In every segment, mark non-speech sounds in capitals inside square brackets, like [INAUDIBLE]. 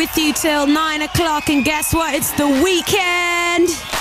with you till nine o'clock, and guess what? It's the weekend.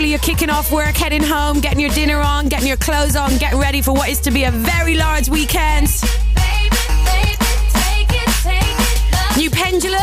Hopefully, you're kicking off work, heading home, getting your dinner on, getting your clothes on, getting ready for what is to be a very large weekend. New pendulum.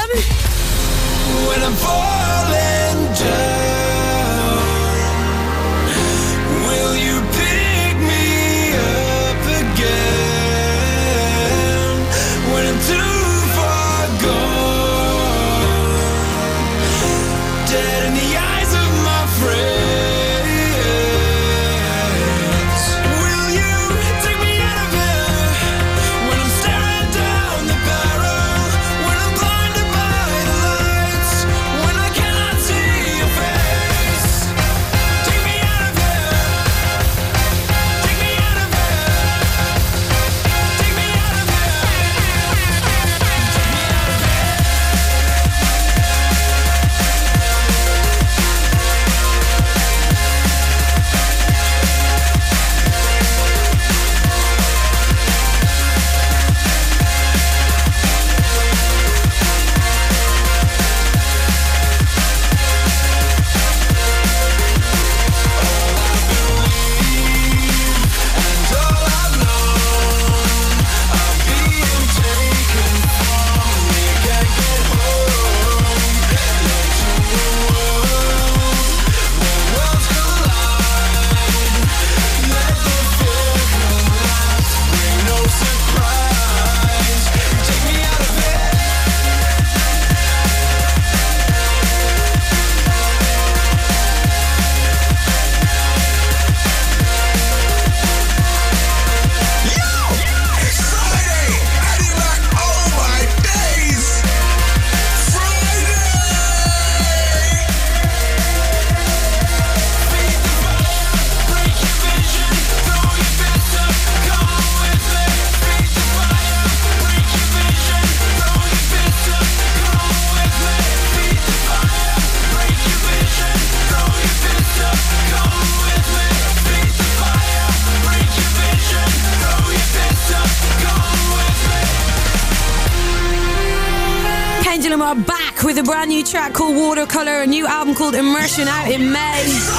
Watercolor, a new album called Immersion out in May.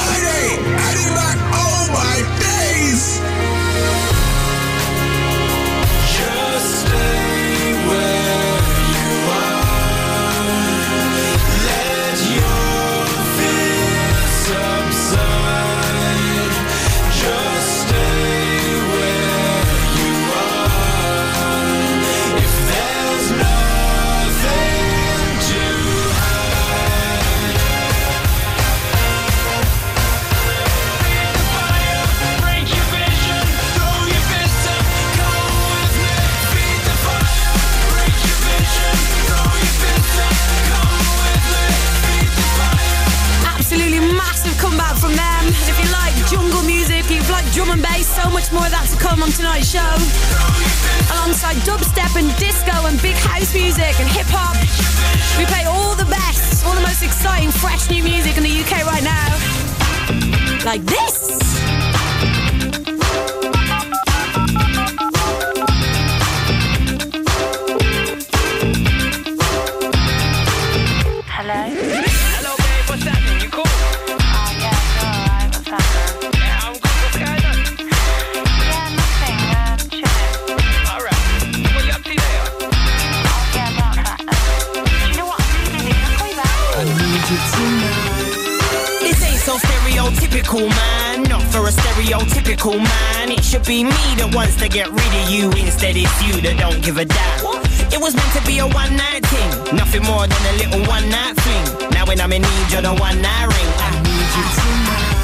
Be me that wants to get rid of you. Instead, it's you that don't give a damn. It was meant to be a one night thing. Nothing more than a little one night fling. Now, when I'm in need, you're the one I ring. I need you tonight.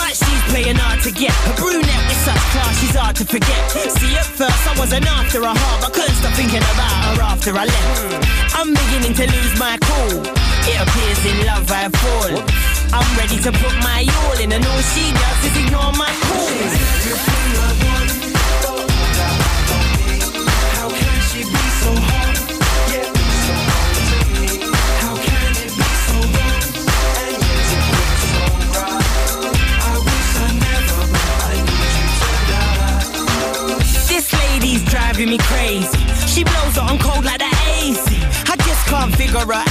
But she's playing hard to get. A brunette with such class, she's hard to forget. See, at first I wasn't after her heart, but couldn't stop thinking about her after I left. I'm beginning to lose my cool. It appears in love I fall. I'm ready to put my all in, and all she does is ignore my calls. How can she be so hard? Yeah, so hard to me. How can it be so wrong? And yet it feels so right. I wish I never, but I need you tonight. This lady's driving me crazy. She blows on cold like the AC. I just can't figure her out.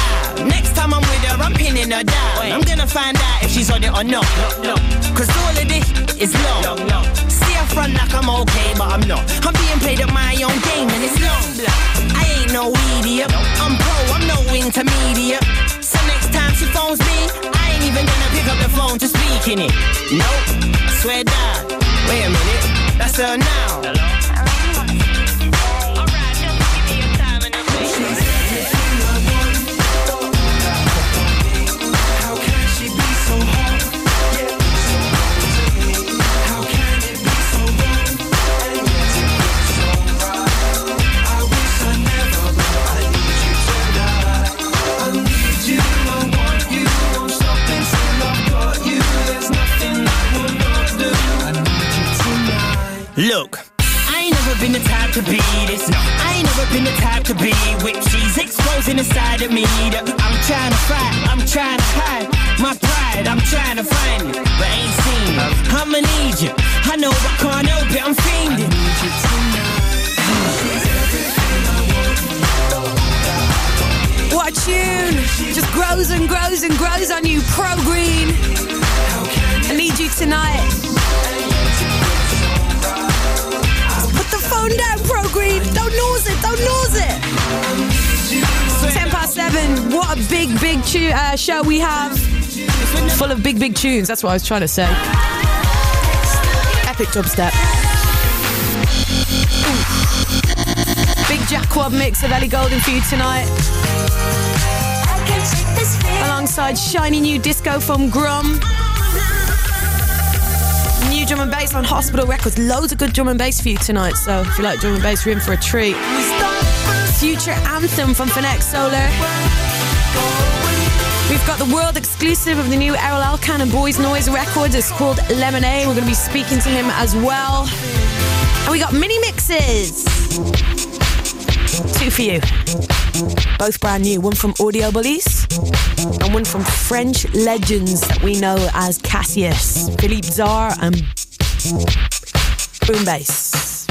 Next time I'm with her, I'm pinning her down. I'm gonna find out if she's on it or not. Cause all of this is long. See her front like I'm okay, but I'm not. I'm being played at my own game and it's long. I ain't no idiot. I'm pro, I'm no intermediate. So next time she phones me, I ain't even gonna pick up the phone to speak in it. Nope, I swear down. Wait a minute, that's her now. I to be this. No, I ain't never been the type to be whipped. She's exposing the side of me that I'm trying to fight. I'm trying to hide my pride. I'm trying to find it, but ain't seen it. I'ma need you. I know I can't help it. I'm fiending. What a tune! Just grows and grows and grows on you, Pro Green. I need you tonight. Phone down, Pro Green. Don't lose it. Don't lose it. Ten past seven. What a big, big tu- uh, show we have. Full of big, big tunes. That's what I was trying to say. Epic dubstep. Big Jakwob mix of Ellie Goulding for you tonight. Alongside shiny new disco from Grum. Drum and bass on Hospital Records. Loads of good drum and bass for you tonight. So if you like drum and bass, you're in for a treat. Future Anthem from Finex Solar. We've got the world exclusive of the new Erol Alkan and Boys Noize record. It's called Lemonade. We're going to be speaking to him as well. And we got mini mixes. Two for you. Both brand new. One from Audio Bullies and one from French legends that we know as Cassius, Philippe Zdar, and Boombass.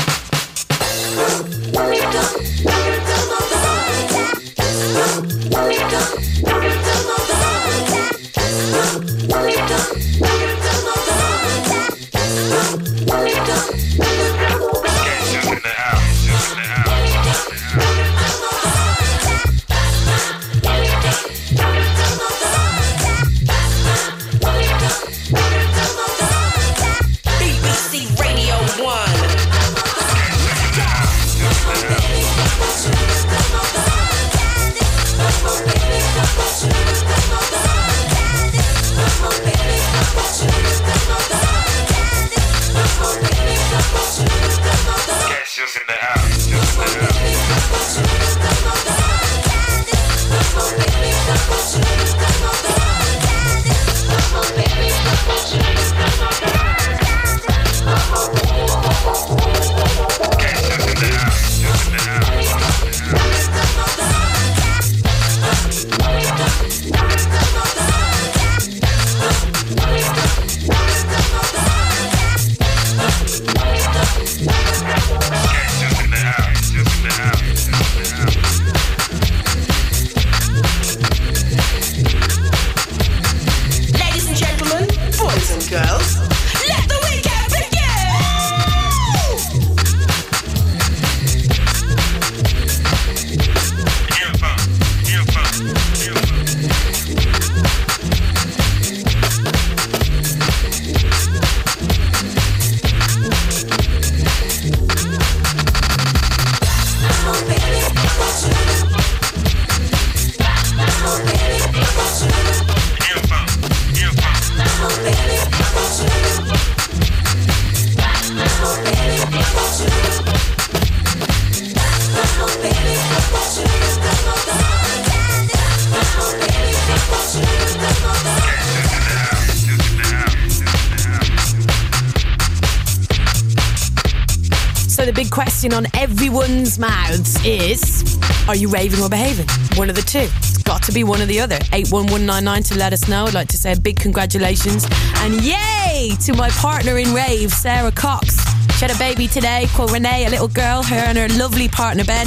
is Are you raving or behaving? One of the two. It's got to be one or the other. 81199 to let us know. I'd like to say a big congratulations and yay to my partner in rave, Sara Cox. She had a baby today called Renee, a little girl, her and her lovely partner Ben.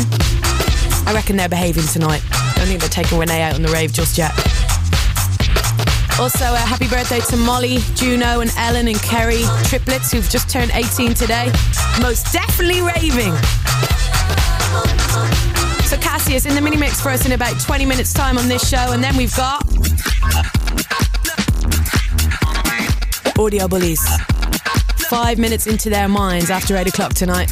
I reckon they're behaving tonight. Don't think they're taking Renee out on the rave just yet. Also, a uh, happy birthday to Molly, Juno, and Ellen and Kerry, triplets who've just turned 18 today. Most definitely raving. Cassius in the mini mix for us in about 20 minutes' time on this show, and then we've got. Audio Bullies. Five minutes into their minds after 8 o'clock tonight.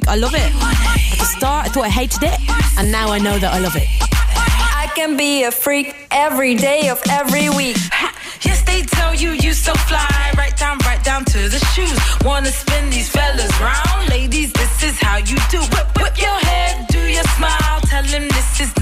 Freak. I love it. At the start, I thought I hated it, and now I know that I love it. I can be a freak every day of every week. Yes, they tell you you so fly. Right down, right down to the shoes. Wanna spin these fellas round, ladies. This is how you do. Whip, whip your head, do your smile. Tell him this is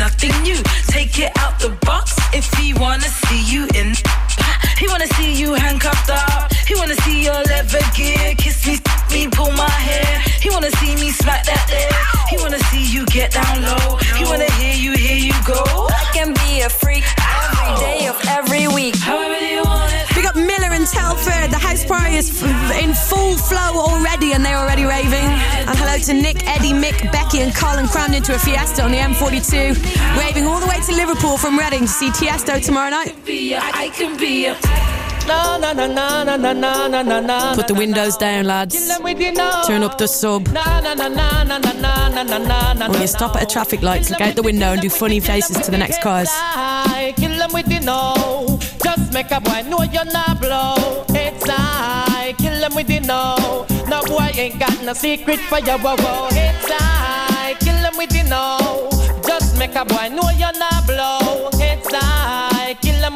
get down low. He wanna hear you, hear you go. I can be a freak every day of every week. However you want it. We got Miller and Telford. The house party is in full flow already, and they're already raving. And hello to Nick, Eddie, Mick, Becky, and Colin crammed into a Fiesta on the M42, raving all the way to Liverpool from Reading to see Tiesto tomorrow night. Be a, I can be a. Put the windows down, lads. Turn up the sub. When you stop at a traffic light, look out the window and do funny faces to the next cars. Kill them with the no. Just make a boy know you're not blow. It's I. Kill them with the no. No boy ain't got no secret for your woe. It's I. Kill them with the no. Just make a boy know you're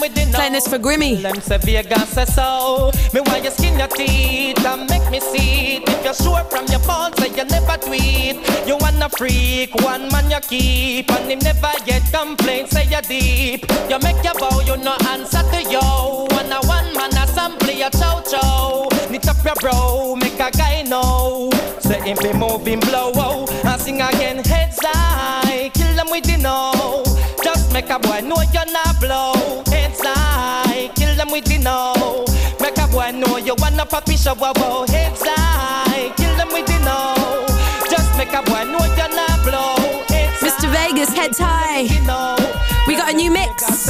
I kill them with the no. For Grimmy. Them say Vegas say so. Me why you skin your teeth and make me see it. If you're sure from your phone, say you never tweet. You wanna freak, one man you keep, and him never get complaints. Say you deep. You make your bow, you no answer to yo. One a one man assembly a chow chow. Knit up your bro, make a guy know. Say him be moving blow. Oh, and sing again heads high, kill them with the no. Just make a boy know you're not blow. Heads high, kill them with the no. Make a boy know you wanna puppy show. Whoa, whoa. Heads high, kill them with the no. Just make a boy know you're not blow. Heads Mr. Vegas, heads high. you know. We got a new mix.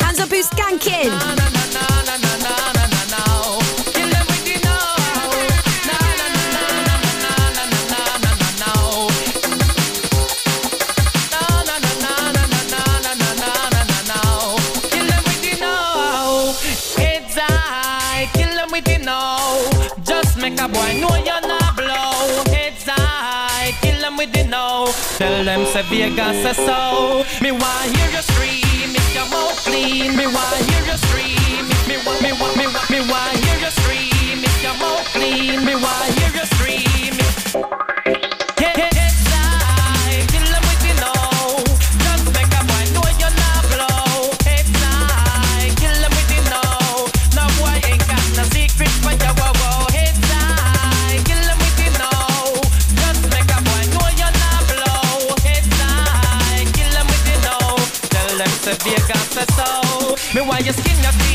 Hands up, who's skanking? Tell them say Vegas say so. Me want hear you scream if your mouth clean. Me want hear you scream. Me want me want me want me want hear you scream if your mouth clean. Me want hear you scream. Me want your skin up.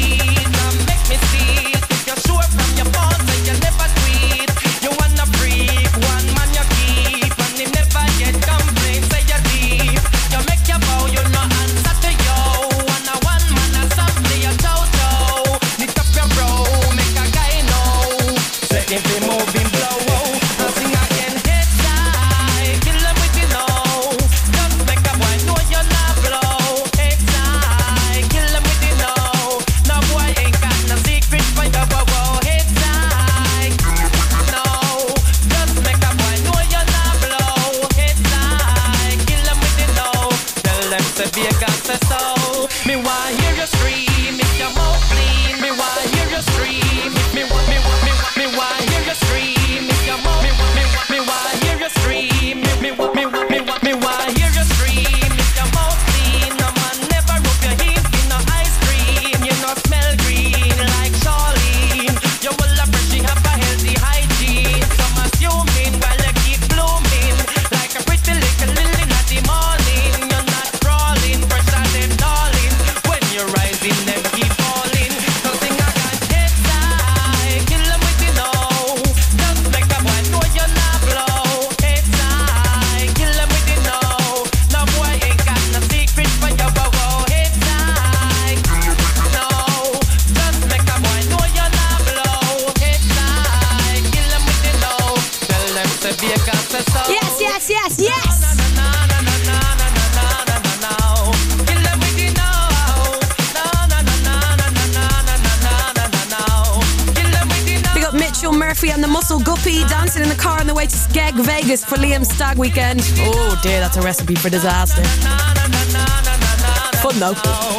Weekend. Oh dear, that's a recipe for disaster. Fun though.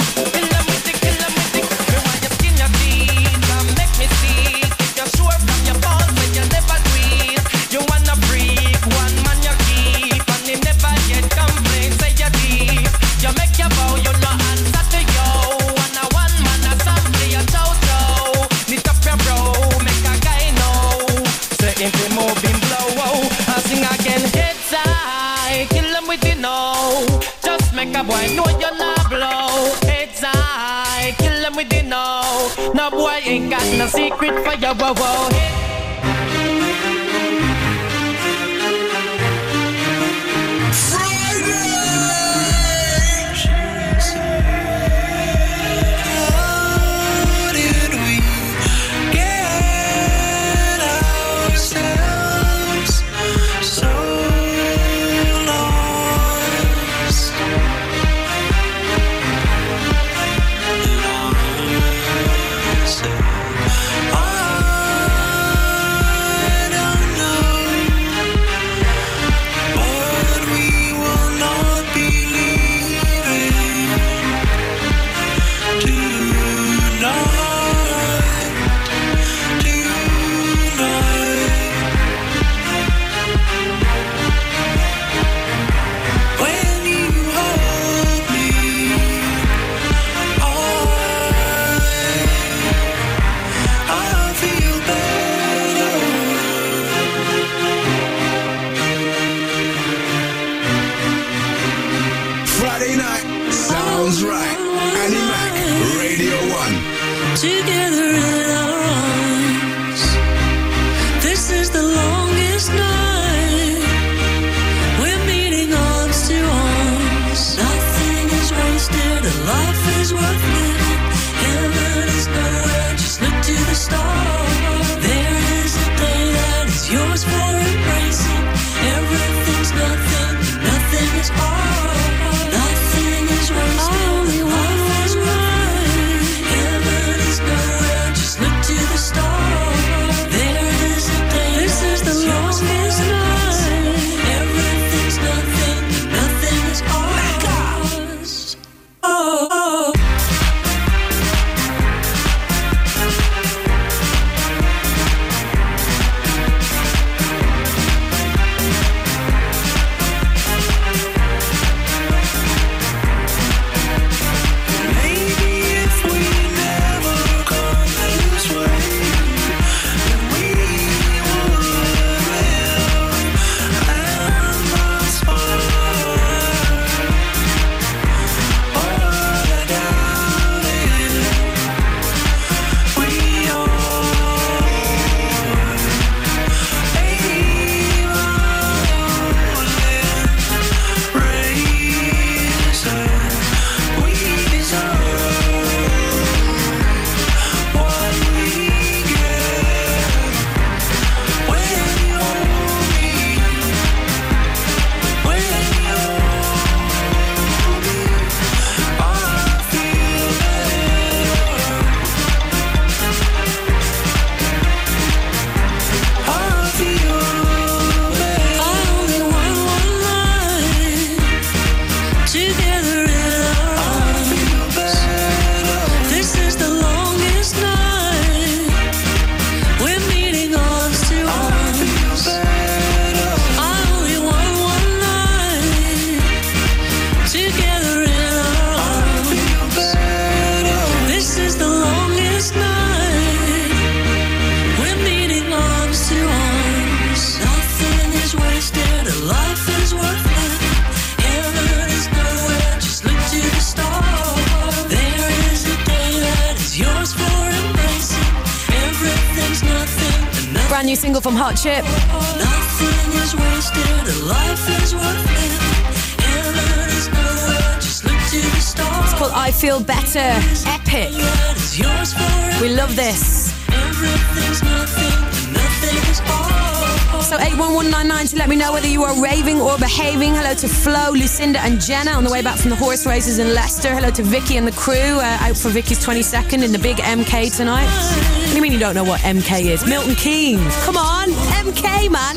The stars. It's called I Feel Better. Epic. It's yours forever. We love this. Everything's nothing, nothing is all. So 81199 to let me know whether you are raving or behaving. Hello to Flo, Lucinda and Jenna on the way back from the horse races in Leicester. Hello to Vicky and the crew uh, out for Vicky's 22nd in the big MK tonight. What do you mean you don't know what MK is? Milton Keynes. Come on, MK man.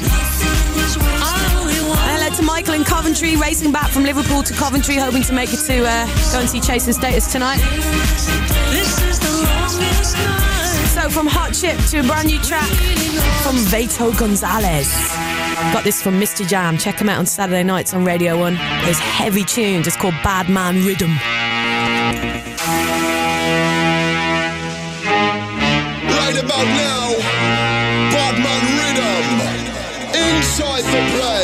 Hello to Michael in Coventry, racing back from Liverpool to Coventry, hoping to make it to uh, go and see Chase and Status tonight. So from Hot Chip to a brand new track from Veto Gonzalez. Got this from MistaJam. Check him out on Saturday nights on Radio 1. There's heavy tunes. It's called Bad Man Rhythm. Right about now, Badman Rhythm. Inside the. Place,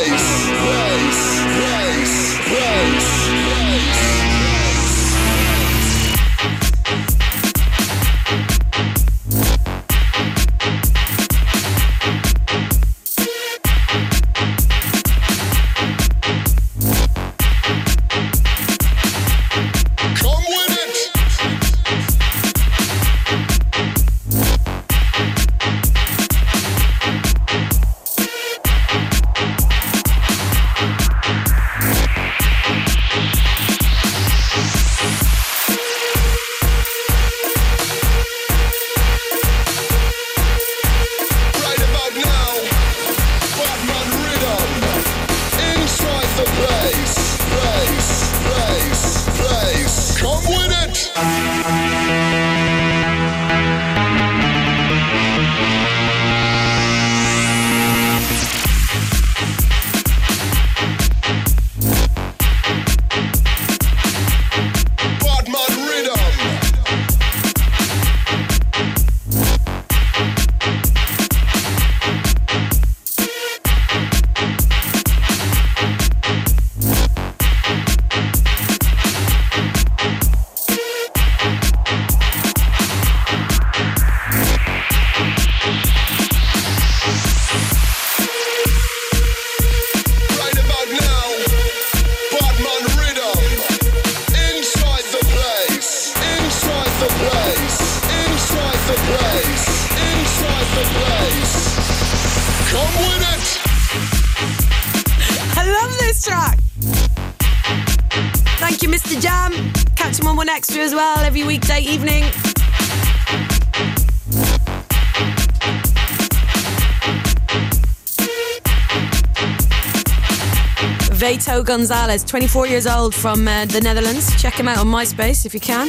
Gonzalez, 24 years old from uh, the Netherlands. Check him out on MySpace if you can.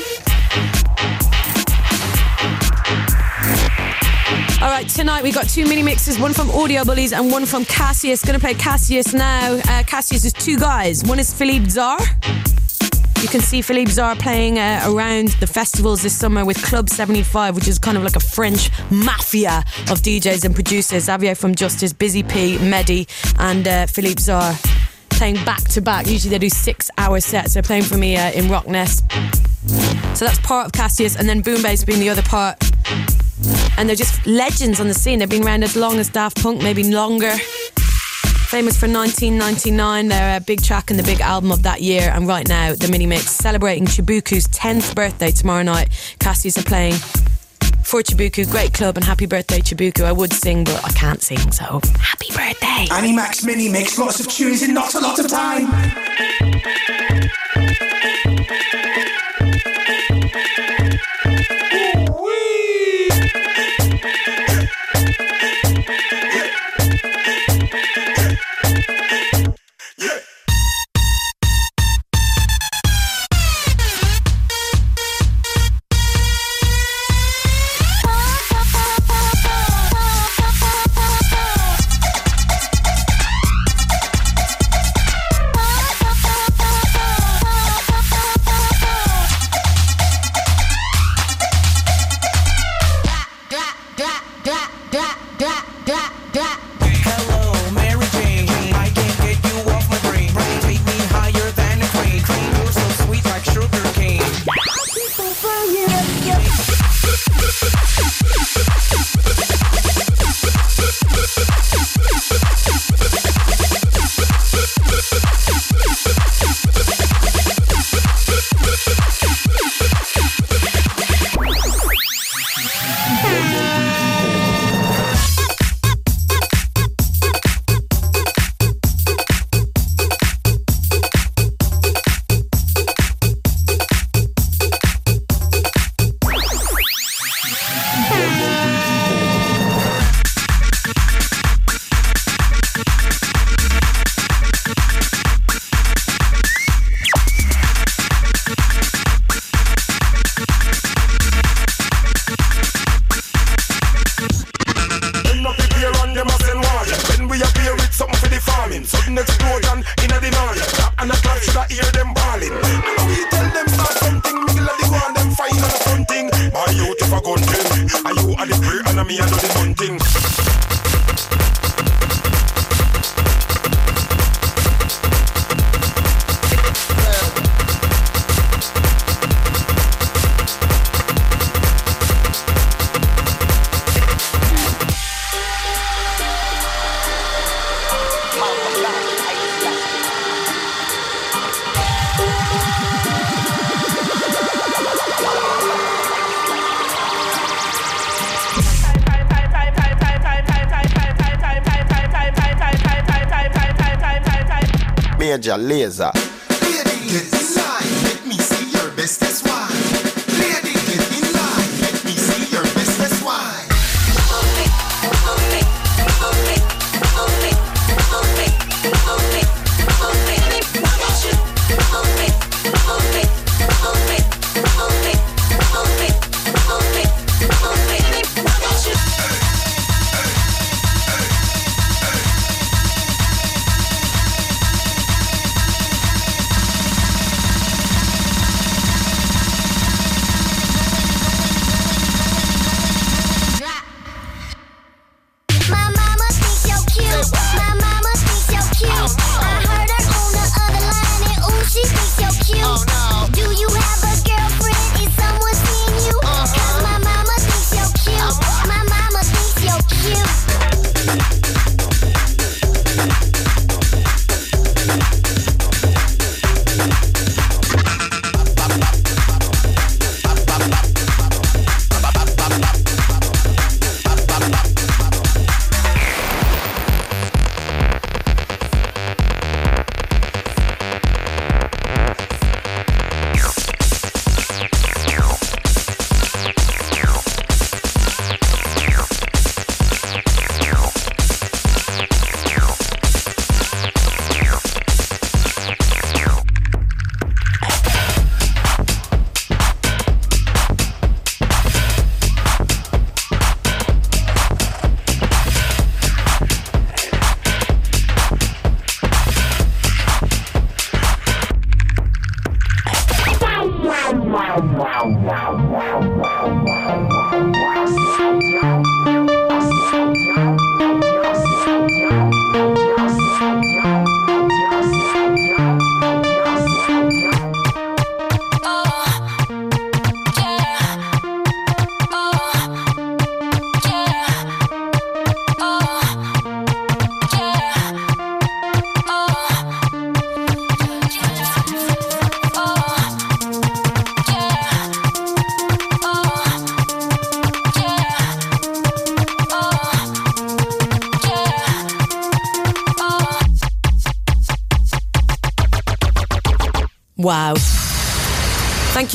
All right, tonight we got two mini mixes, one from Audio Bullies and one from Cassius. Gonna play Cassius now. Uh, Cassius is two guys. One is Philippe Zdar. You can see Philippe Zdar playing uh, around the festivals this summer with Club 75, which is kind of like a French mafia of DJs and producers. Xavier from Justice, Busy P, Mehdi, and uh, Philippe Zdar playing back to back. Usually they do six hour sets. They're playing for me uh, in Rockness. So that's part of Cassius, and then Boombass being the other part. And they're just legends on the scene. They've been around as long as Daft Punk, maybe longer. Famous for 1999, their uh, big track and the big album of that year. And right now, the mini mix celebrating Chibuku's 10th birthday tomorrow night. Cassius are playing for Chibuku. Great club and happy birthday, Chibuku. I would sing, but I can't sing, so happy birthday. Annie Max mini mix, lots of tunes in not a lot of time.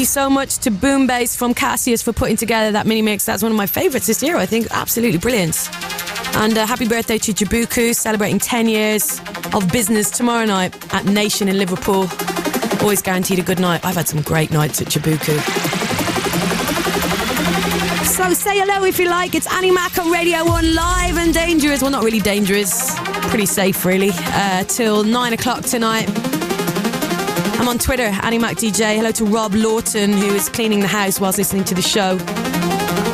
You so much to Boombass from Cassius for putting together that mini mix. That's one of my favourites this year, I think. Absolutely brilliant. And uh, happy birthday to Chibuku, celebrating 10 years of business tomorrow night at Nation in Liverpool. Always guaranteed a good night. I've had some great nights at Chibuku. So say hello if you like. It's Annie Mac on Radio 1 live and dangerous. Well, not really dangerous. Pretty safe, really. Uh, till 9 o'clock tonight. I'm on Twitter, Annie Mac DJ. Hello to Rob Lawton, who is cleaning the house whilst listening to the show.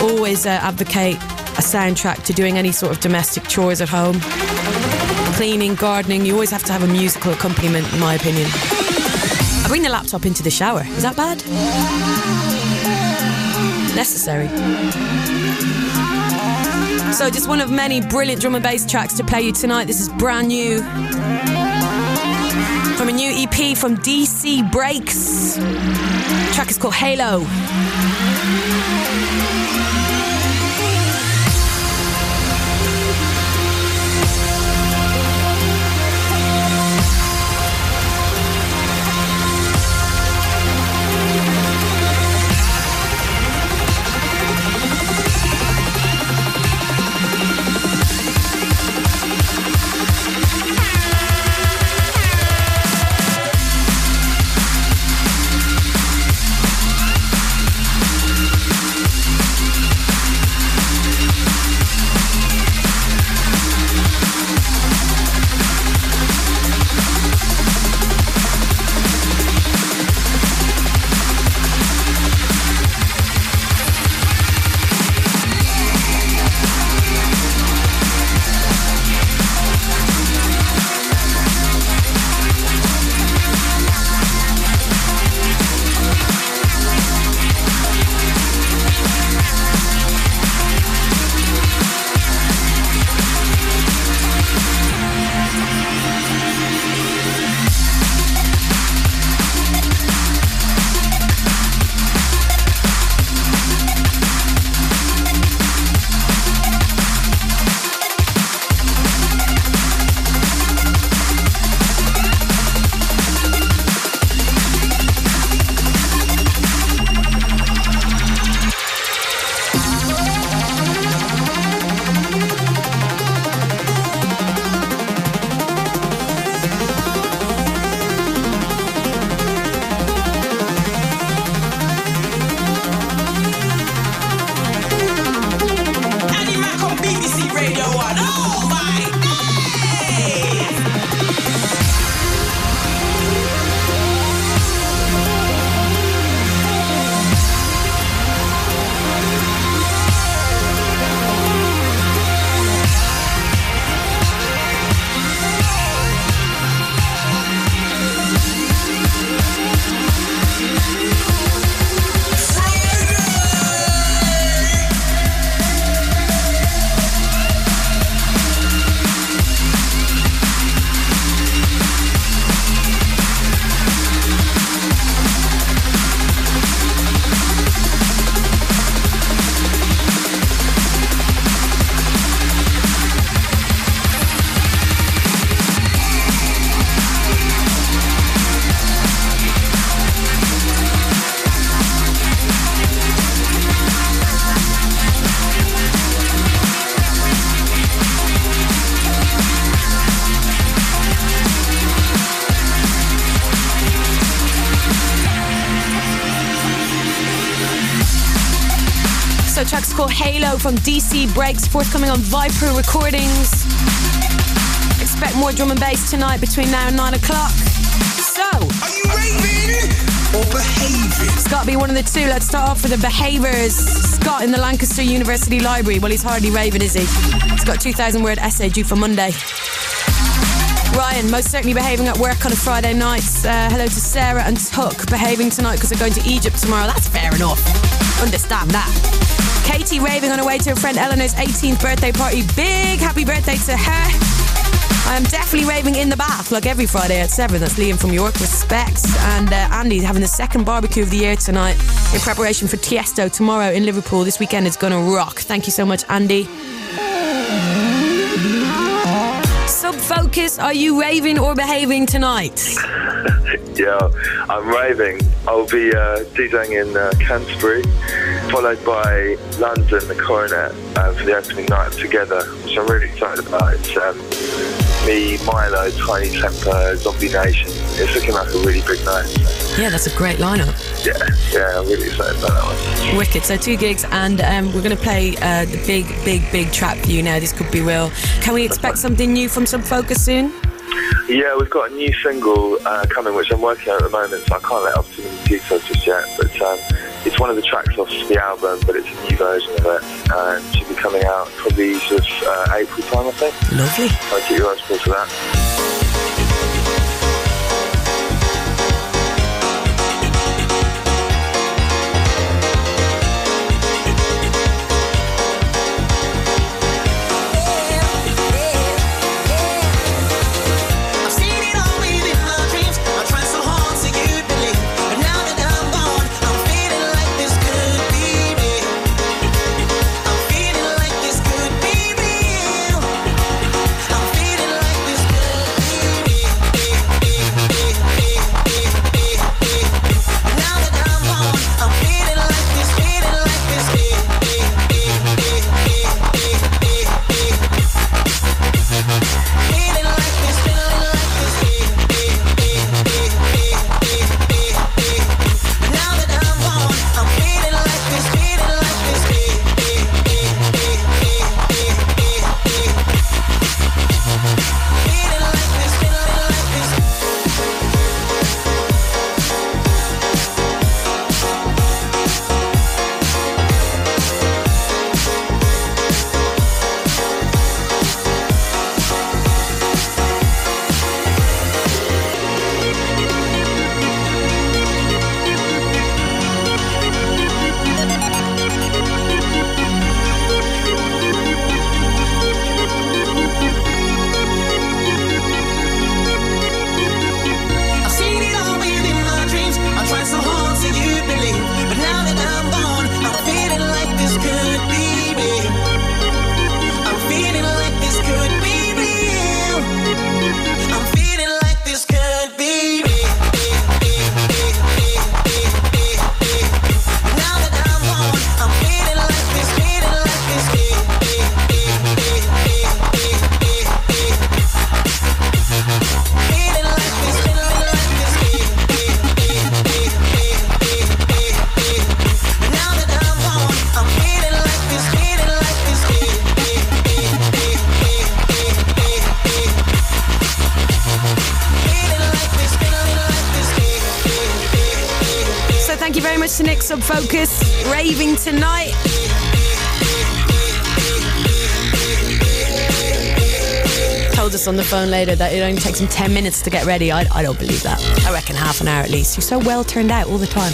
Always uh, advocate a soundtrack to doing any sort of domestic chores at home. Cleaning, gardening, you always have to have a musical accompaniment, in my opinion. I bring the laptop into the shower. Is that bad? Necessary. So, just one of many brilliant drum and bass tracks to play you tonight. This is brand new from a new EP from DC Breaks. The track is called Halo. From DC Breaks, forthcoming on Viper Recordings. Expect more drum and bass tonight between now and nine o'clock. So, Are you raving or behaving? it's got to be one of the two. Let's start off with the behaviours. Scott in the Lancaster University Library. Well, he's hardly raving, is he? He's got a 2,000 word essay due for Monday. Ryan, most certainly behaving at work on a Friday night. Uh, hello to Sarah and Tuck, behaving tonight because they're going to Egypt tomorrow. That's fair enough. Understand that. Katie raving on her way to her friend Eleanor's 18th birthday party. Big happy birthday to her. I am definitely raving in the bath like every Friday at 7. That's Liam from York. Respects. And uh, Andy's having the second barbecue of the year tonight in preparation for Tiesto tomorrow in Liverpool. This weekend is going to rock. Thank you so much, Andy. Focus, are you raving or behaving tonight? [LAUGHS] Yeah, I'm raving. I'll be uh, DJing in uh, Canterbury, followed by London, the Coronet, uh, for the opening night of Together, which I'm really excited about. It's um, me, Milo, Tinie Tempah, Zombie Nation. It's looking like a really big night. Yeah, that's a great lineup. Yeah, yeah, I'm really excited about that one. Wicked. So two gigs, and um, we're going to play uh, the big, big, big track for you now. This could be real. Can we expect something new from Sub Focus soon? Yeah, we've got a new single uh, coming, which I'm working on at the moment, so I can't let off too many details just yet. But um, it's one of the tracks off the album, but it's a new version of it, and it should be coming out probably sort of uh, April time, I think. Lovely. I'll keep your eyes peeled for that. Phone later that it only takes him 10 minutes to get ready. I, I don't believe that. I reckon half an hour at least. You're so well turned out all the time.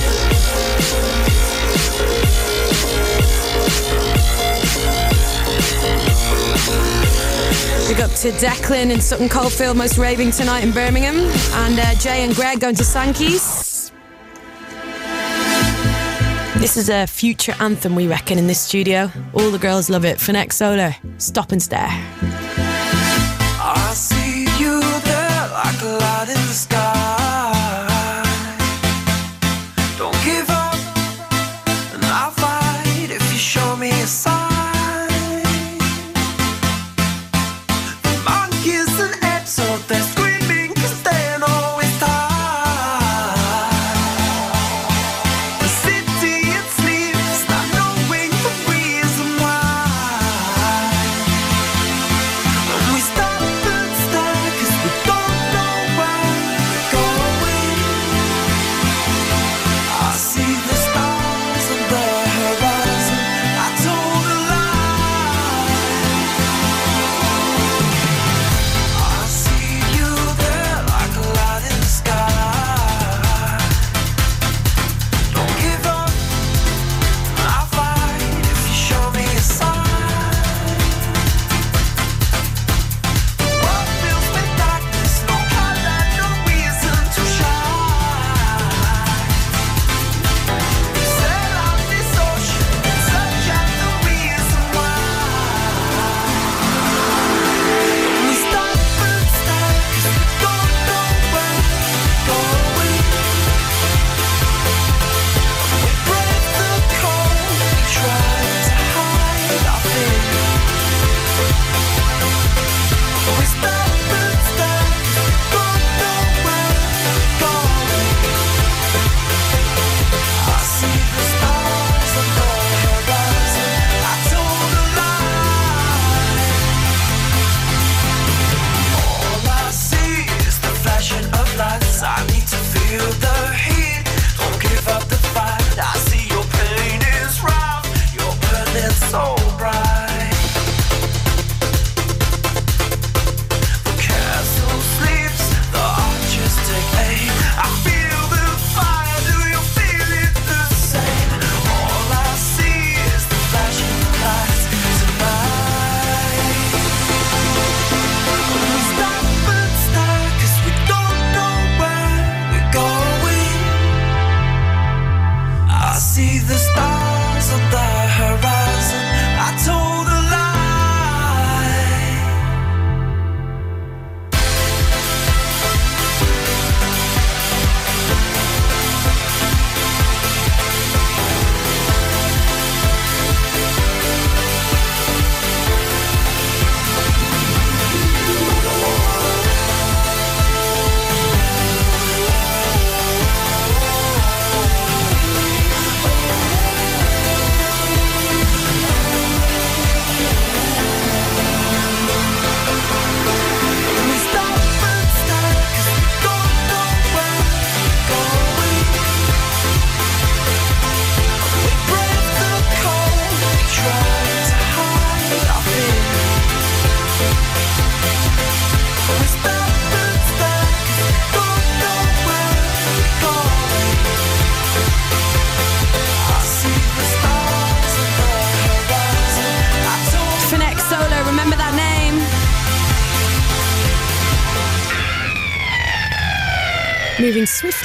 Big up to Declan in Sutton Coldfield, most raving tonight in Birmingham. And uh, Jay and Greg going to Sankey's. This is a future anthem, we reckon, in this studio. All the girls love it. Finex Solar, Stop and Stare.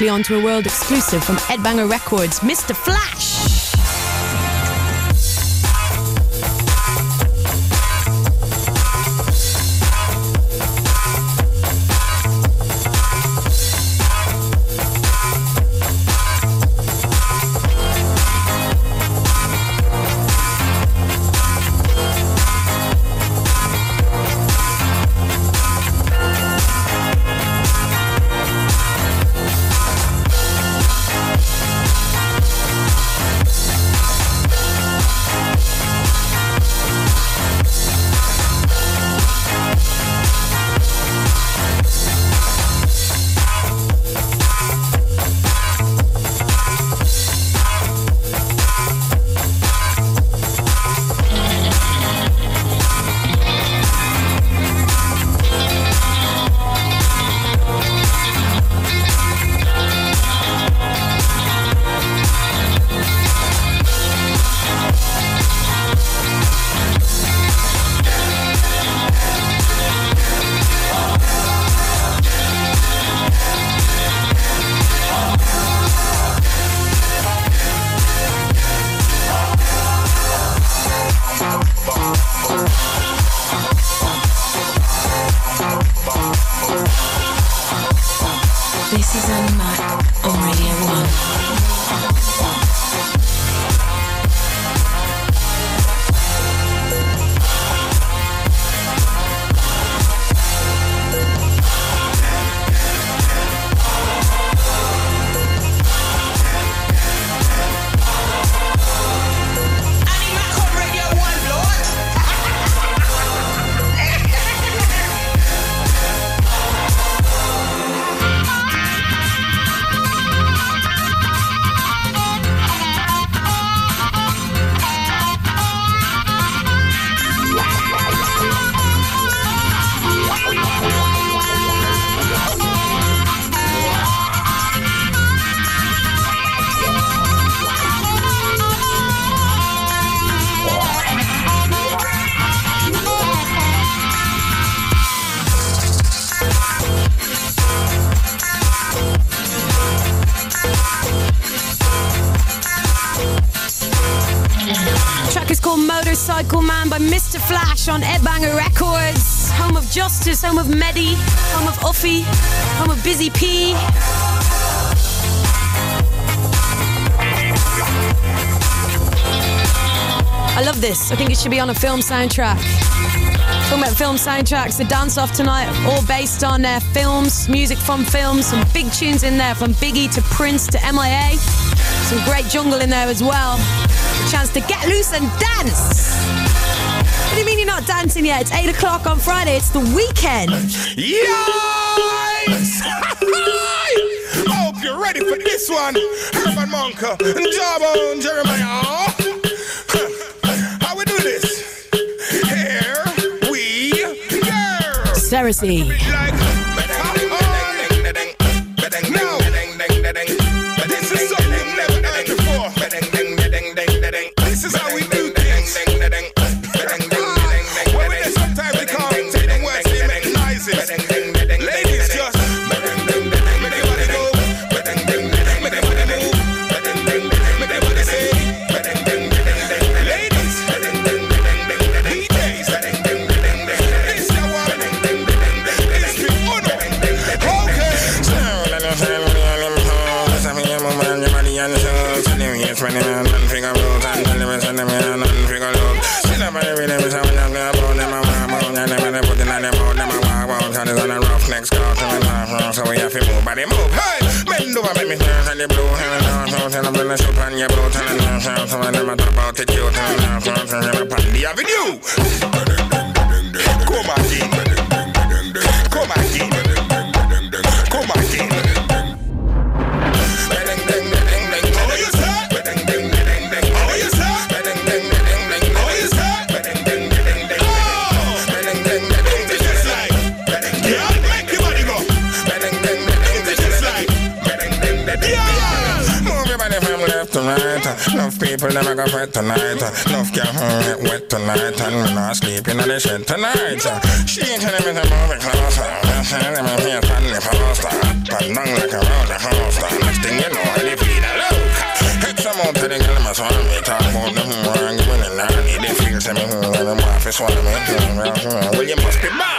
Swiftly onto a world exclusive from Ed Banger Records, Mr. Flash. Mehdi, home of Uffie, home of Busy P. I love this. I think it should be on a film soundtrack. Talking about film soundtracks, the dance off tonight, all based on uh, films, music from films, some big tunes in there from Biggie to Prince to MIA. Some great jungle in there as well. A chance to get loose and dance. What do you mean you're not dancing yet? It's 8 o'clock on Friday, it's the weekend. Yes! I [LAUGHS] hope you're ready for this one. Herman Monka, Jabo, and Jeremiah. [LAUGHS] How we do this? Here we go. Serocee. The blue, and a dance and I'm gonna shoot on your uh, uh, uh, out, so talk about it cute, and on the avenue. Enough people never go fret tonight. Enough girl get wet tonight. And we not sleeping on the shed tonight. She telling me to move it closer. Let me hear from the poster. Pan down like a roller coaster. Next thing you know, I live in a look. Hit some out to the girl, my son. Me talk about the who I'm giving it. I need the feel to me who and I'm off is one of me. Well, you must be mommy.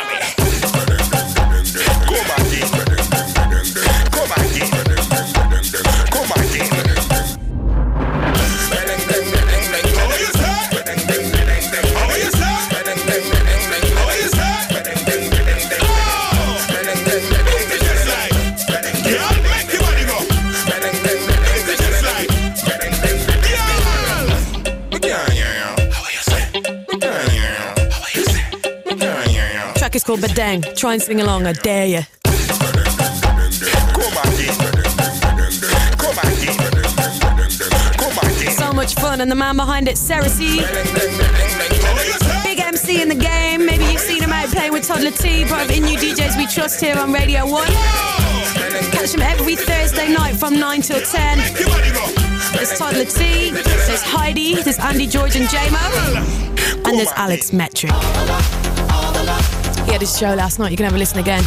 Called Badang. Try and sing along, I dare you. So much fun, and the man behind it, Serocee. Big MC in the game. Maybe you've seen him out playing with Toddla T, part of In New DJs We Trust here on Radio 1. Catch him every Thursday night from 9 till 10. There's Toddla T, there's Heidi, there's Andy George and Jaymo, and there's Alex Metric. He had his show last night, you can have a listen again.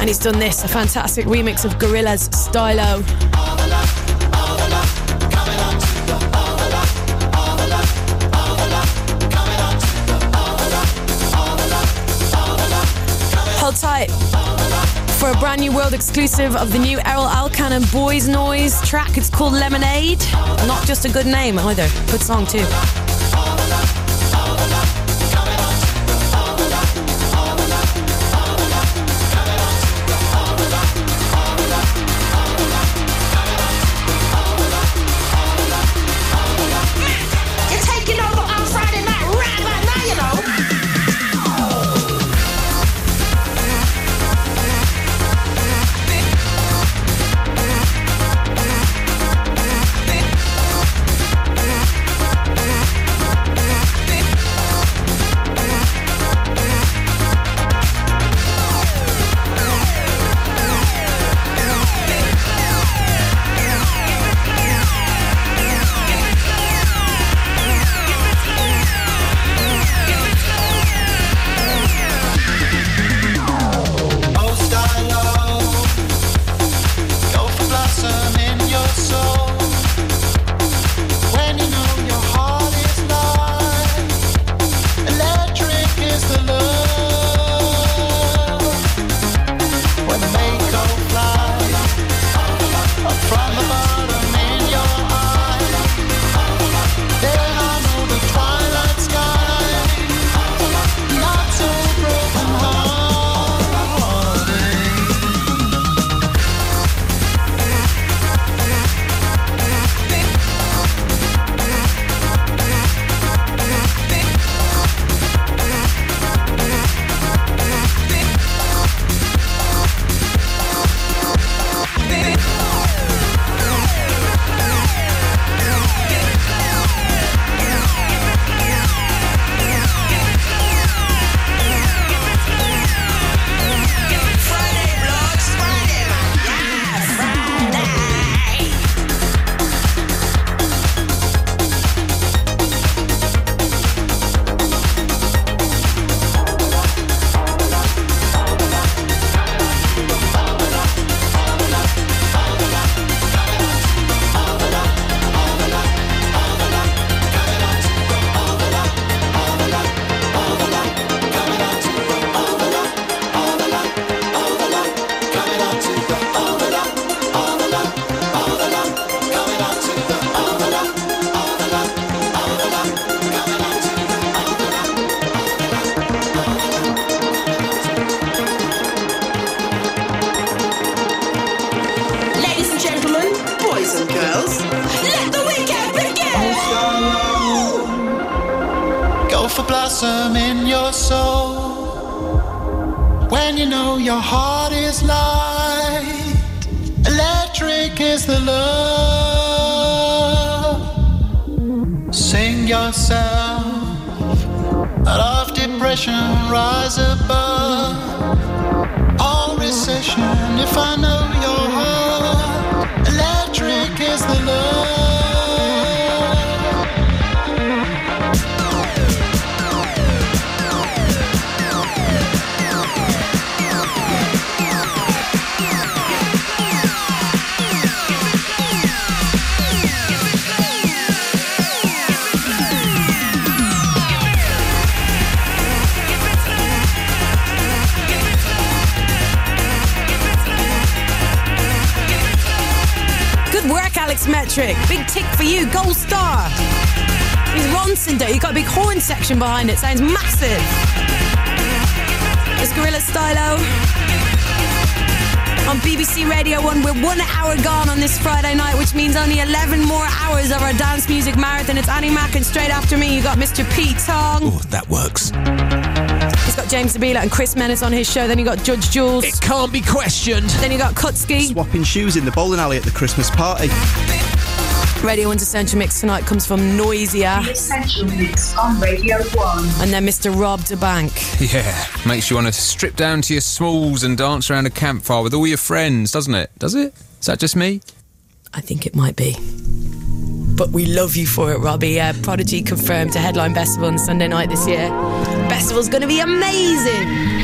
And he's done this, a fantastic remix of Gorillaz Stylo. Hold tight for a brand new world exclusive of the new Erol Alkan and Boys Noize track. It's called Lemonade. Not just a good name either, good song too. girls. Let the weekend begin! Go for blossom in your soul. When you know your heart is light, electric is the love. Sing yourself out of depression, rise above all recession. If I know your the love. Work, Metric. Big tick for you. Gold star. He's Ronson You got a big horn section behind it. Sounds massive. It's Gorillaz Stylo. On BBC Radio 1, we're one hour gone on this Friday night, which means only 11 more hours of our dance music marathon. It's Annie Mac, and straight after me, you got Mr. Pete Tong. Oh, that works. He's got James Zabiela and Chris Menace on his show. Then you got Judge Jules. It can't be questioned. Then you got Kutski. Swapping shoes in the bowling alley at the Christmas party. Radio 1's Essential Mix tonight comes from Noisia. Essential Mix on Radio 1. And then Mr. Rob da Bank. Yeah, makes you want to strip down to your smalls and dance around a campfire with all your friends, doesn't it? Does it? Is that just me? I think it might be. But we love you for it, Robbie. Uh, Prodigy confirmed to headline Bestival on Sunday night this year. Bestival's going to be amazing.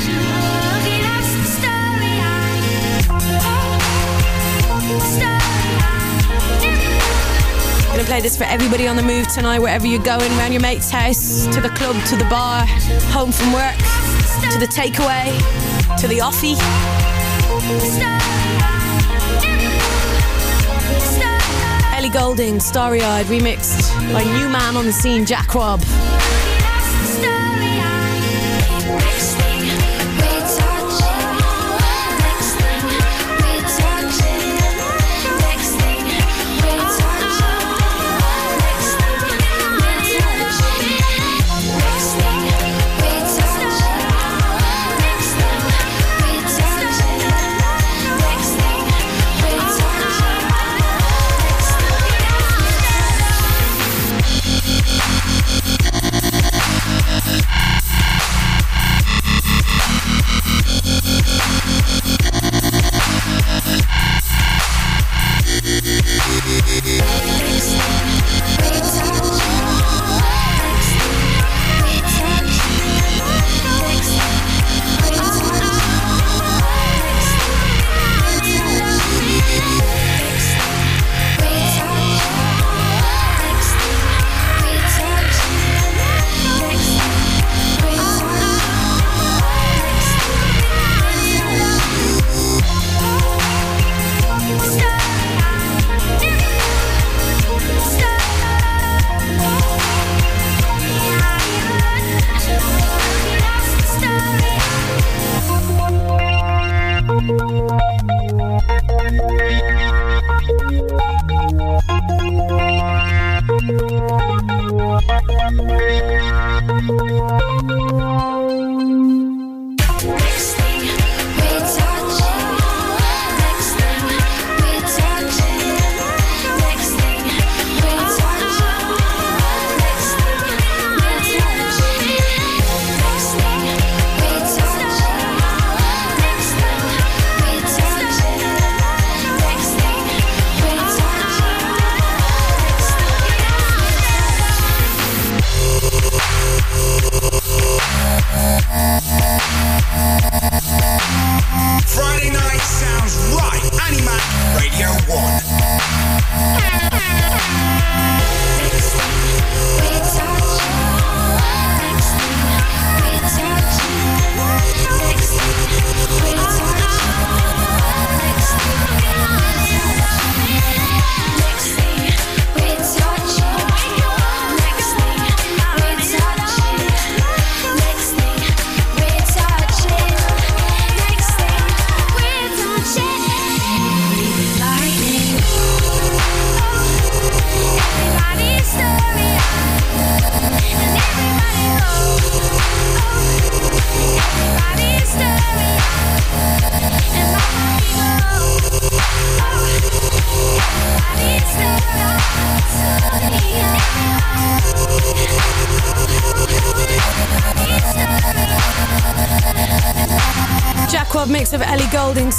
Play this for everybody on the move tonight, wherever you're going, around your mate's house, to the club, to the bar, home from work, to the takeaway, to the offie. Ellie Goulding, Starry Eyed, remixed by new man on the scene, Jakwob.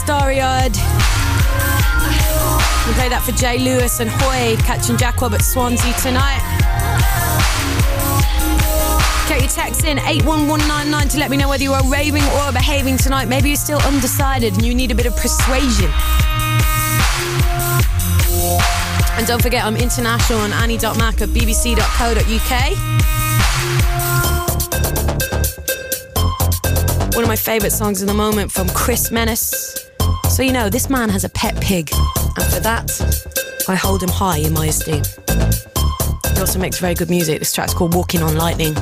Starry Eyed. We play that for Jay Lewis and Hoy, catching Jakwob at Swansea tonight. Get your text in 81199 to let me know whether you are raving or behaving tonight. Maybe you're still undecided and you need a bit of persuasion. And don't forget, I'm international on annie.mac at bbc.co.uk. One of my favourite songs in the moment from Chris Menace. So you know, this man has a pet pig, and for that, I hold him high in my esteem. He also makes very good music. This track's called Walking on Lightning.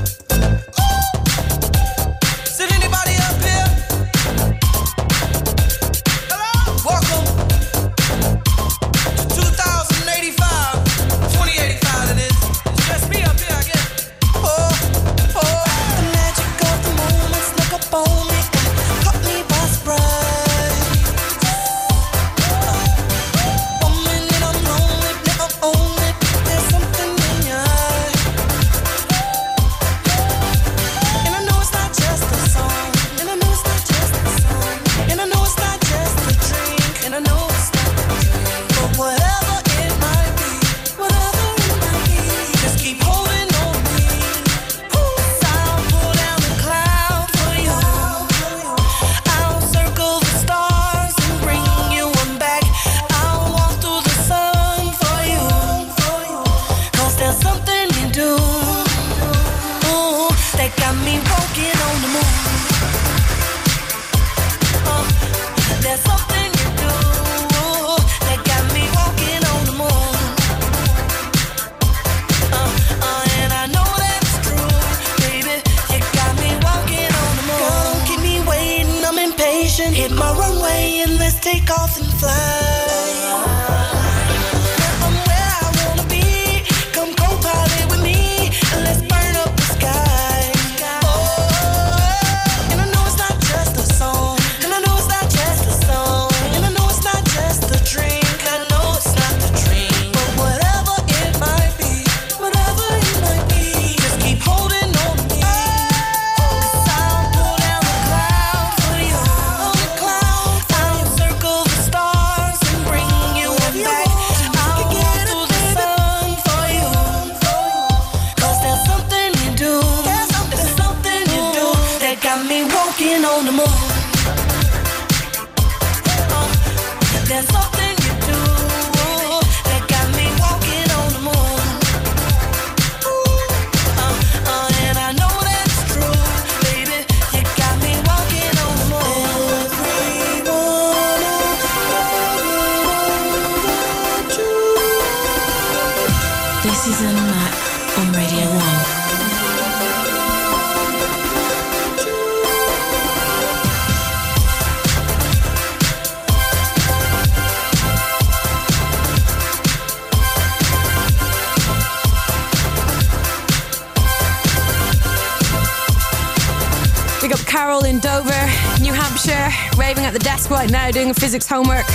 Doing physics homework.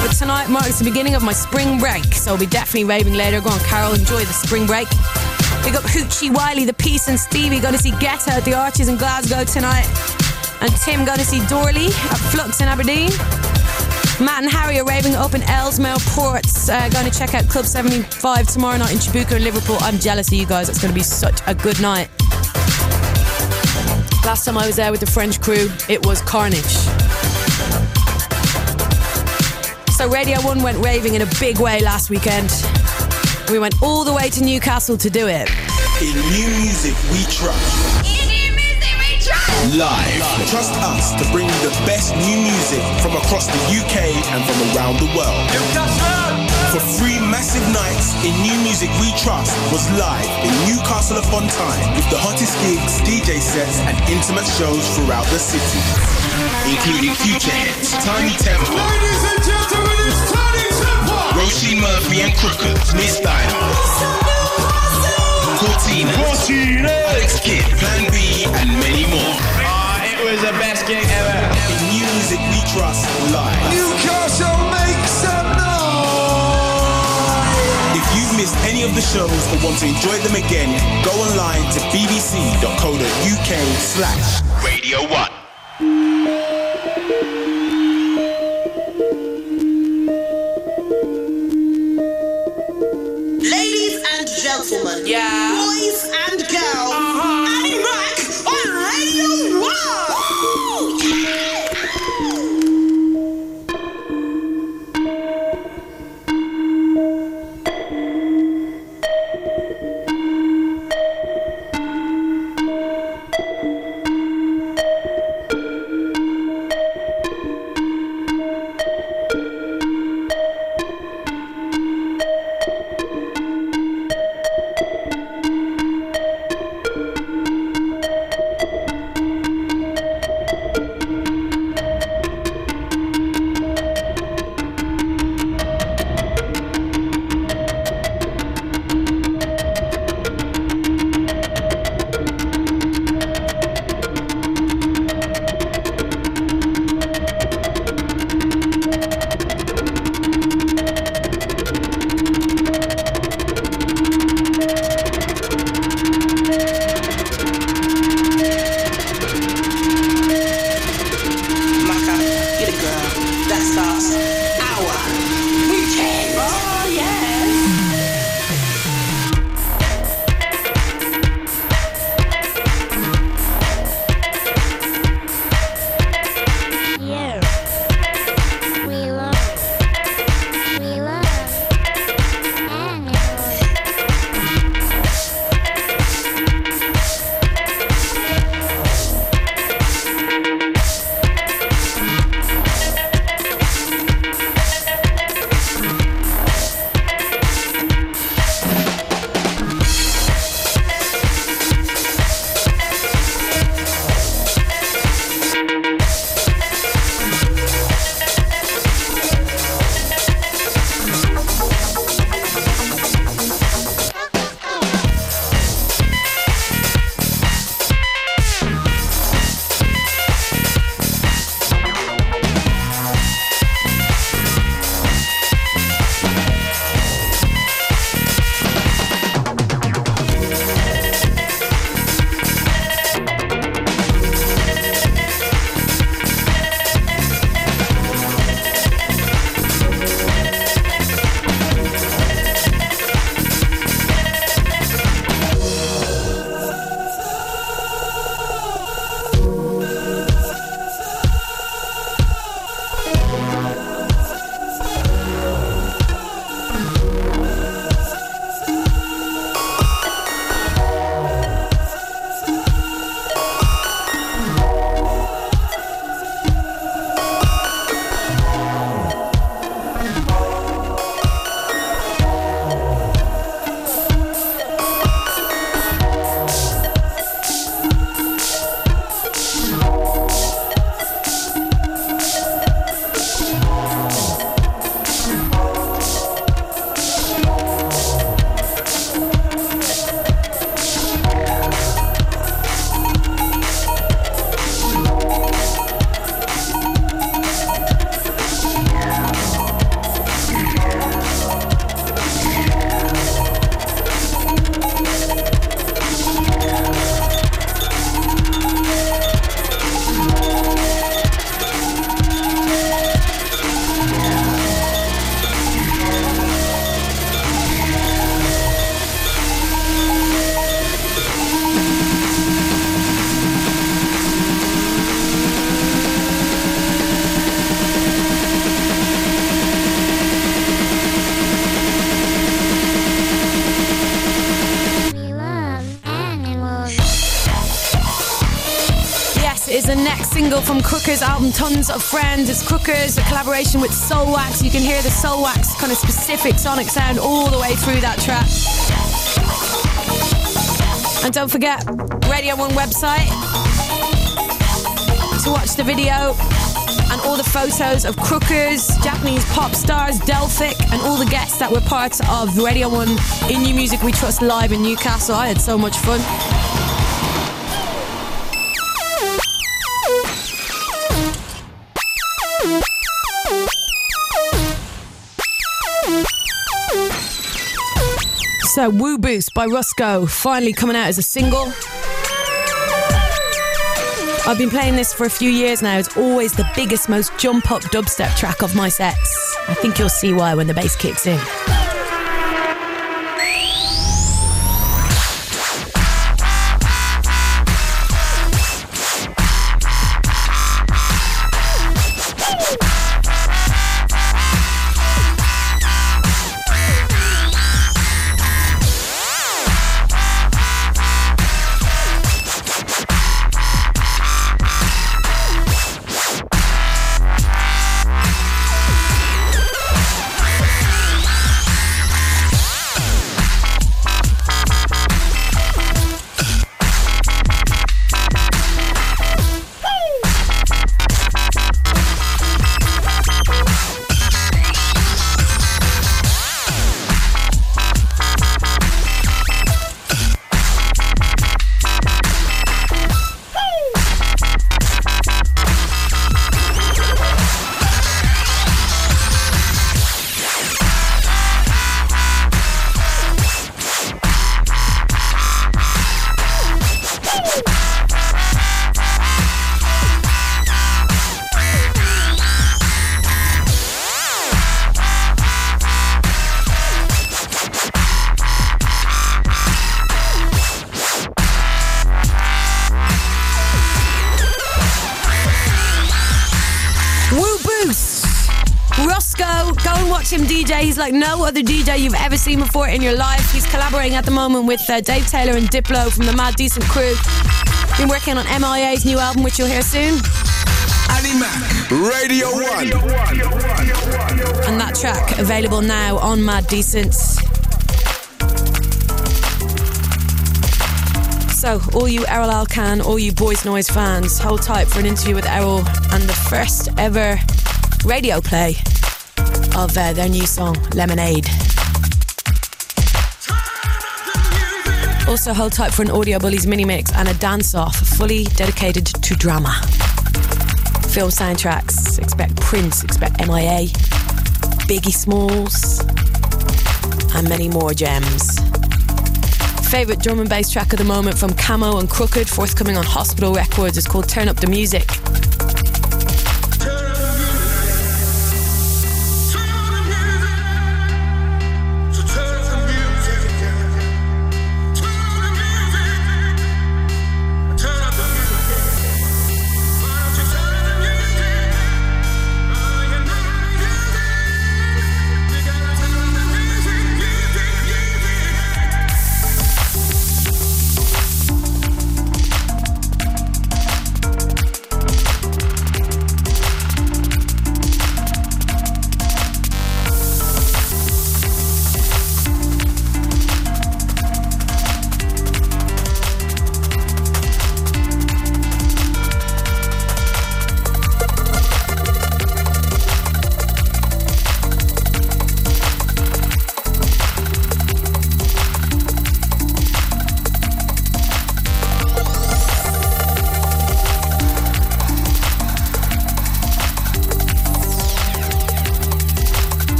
But tonight marks the beginning of my spring break, so I'll be definitely raving later. Go on, Carol, enjoy the spring break. Big up Hoochie, Wiley, The Peace, and Stevie. Going to see Ghetto at the Arches in Glasgow tonight. And Tim going to see Dorley at Flux in Aberdeen. Matt and Harry are raving up in Ellesmere Ports. Uh, going to check out Club 75 tomorrow night in Chibuku in Liverpool. I'm jealous of you guys. It's going to be such a good night. Last time I was there with the French crew, it was carnage. So Radio 1 went raving in a big way last weekend. We went all the way to Newcastle to do it. In new music we trust. In new music, we trust. Live. Trust us to bring you the best new music from across the UK and from around the world. For three massive nights in New Music We Trust was live in Newcastle upon Tyne with the hottest gigs, DJ sets and intimate shows throughout the city. Including future hits, Tinie Tempah, Ladies and gentlemen, it's Tinie Tempah. Róisín Murphy and Crooked, Miss Dino, Cortina, Alex Kidd, Plan B and many more. Ah, it was the best gig ever. In New Music We Trust live. Newcastle, make some noise. If you've missed any of the shows or want to enjoy them again, go online to bbc.co.uk slash Radio 1. Album Tons of Friends. It's Crooker's a collaboration with Soulwax. You can hear the Soulwax kind of specific sonic sound all the way through that track. And don't forget, Radio 1 website to watch the video and all the photos of Crookers, Japanese pop stars, Delphic, and all the guests that were part of Radio 1 in New Music We Trust live in Newcastle. I had so much fun. So, Woo Boost by Rusko, finally coming out as a single. I've been playing this for a few years now. It's always the biggest, most jump up dubstep track of my sets. I think you'll see why when the bass kicks in. Seen before in your life. He's collaborating at the moment with uh, Dave Taylor and Diplo from the Mad Decent crew. Been working on MIA's new album, which you'll hear soon. Annie Mac, Radio 1. And that track available now on Mad Decent. So, all you Erol Alkan, all you Boys Noize fans, hold tight for an interview with Erol and the first ever radio play of uh, their new song, Lemonade. Also, hold tight for an Audio Bullies mini mix and a dance off fully dedicated to drama. Film soundtracks, expect Prince, expect MIA, Biggie Smalls, and many more gems. Favorite drum and bass track of the moment from Camo and Krooked, forthcoming on Hospital Records, is called Turn Up the Music.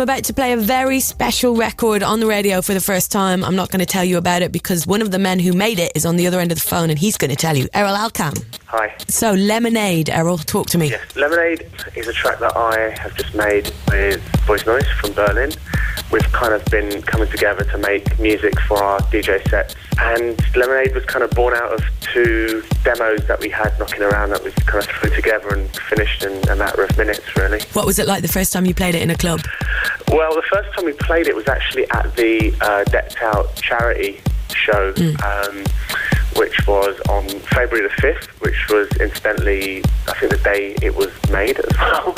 I'm about to play a very special record on the radio for the first time. I'm not going to tell you about it because one of the men who made it is on the other end of the phone and he's going to tell you. Erol Alkan. Hi. So Lemonade, Erol, talk to me. Lemonade is a track that I have just made with Boys Noize from Berlin. We've kind of been coming together to make music for our DJ sets. And Lemonade was kind of born out of two demos that we had knocking around that we kind of threw together and finished in a matter of minutes, really. What was it like the first time you played it in a club? Well, the first time we played it was actually at the uh, Decked Out charity show, um, which was on February the 5th, which was incidentally, I think, the day it was made as [LAUGHS] well.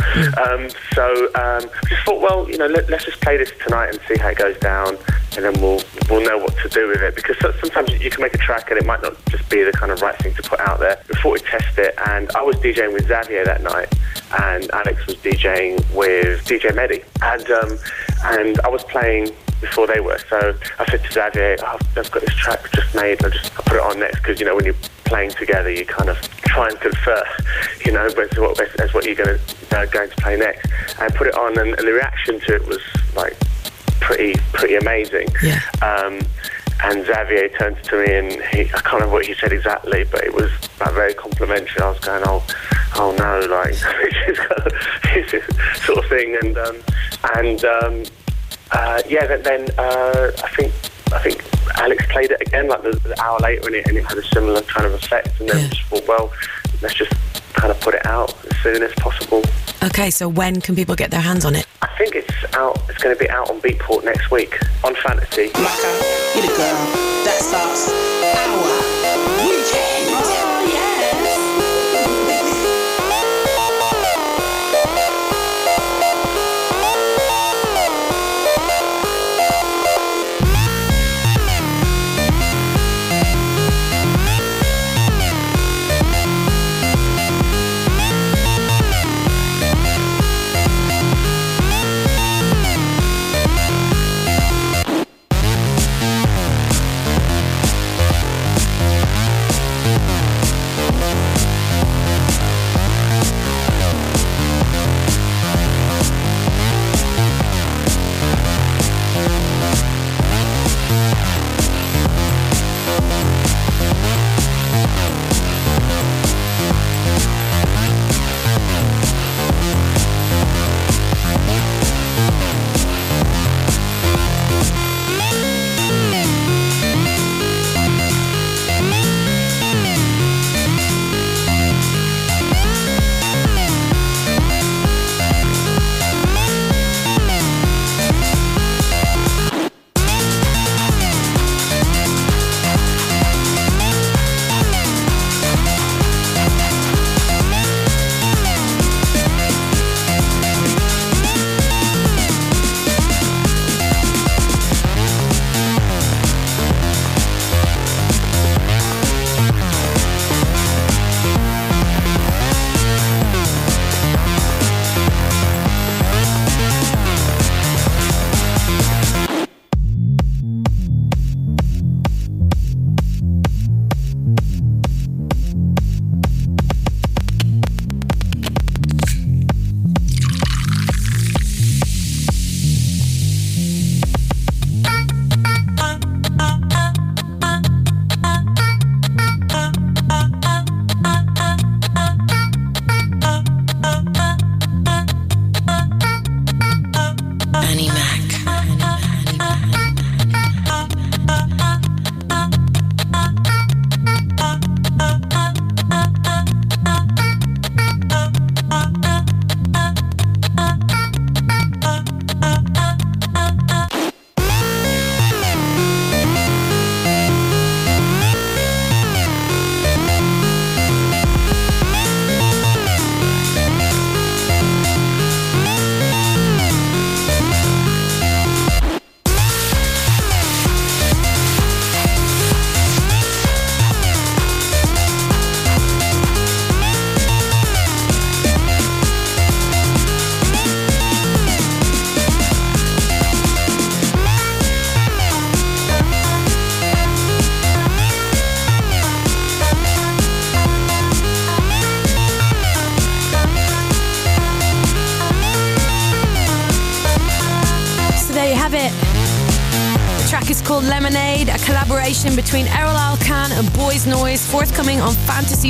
Um, so um, we just thought, well, you know, let, let's just play this tonight and see how it goes down, and then we'll we'll know what to do with it. Because sometimes you can make a track and it might not just be the kind of right thing to put out there. Before we'd test it, and I was DJing with Xavier that night, and Alex was DJing with DJ Mehdi, and um, and I was playing before they were. So I said to Xavier, oh, I've got this track just made. I'll just I'll put it on next because you know when you're playing together, you kind of try and confer, you know, as what as what you're going to uh, going to play next, and put it on, and, and the reaction to it was like pretty pretty amazing. Um, and Xavier turns to me and he, I can't remember what he said exactly, but it was like very complimentary. I was going, oh, oh no, like [LAUGHS] this sort of thing, and um, and um, uh, yeah, then, then uh, I think I think Alex played it again like the, the hour later, and it, and it had a similar kind of effect. And then just thought, well, let's just kind of put it out as soon as possible. Okay, so when can people get their hands on it? I think it's out. It's going to be out on Beatport next week on Phantasy. You the girl that starts our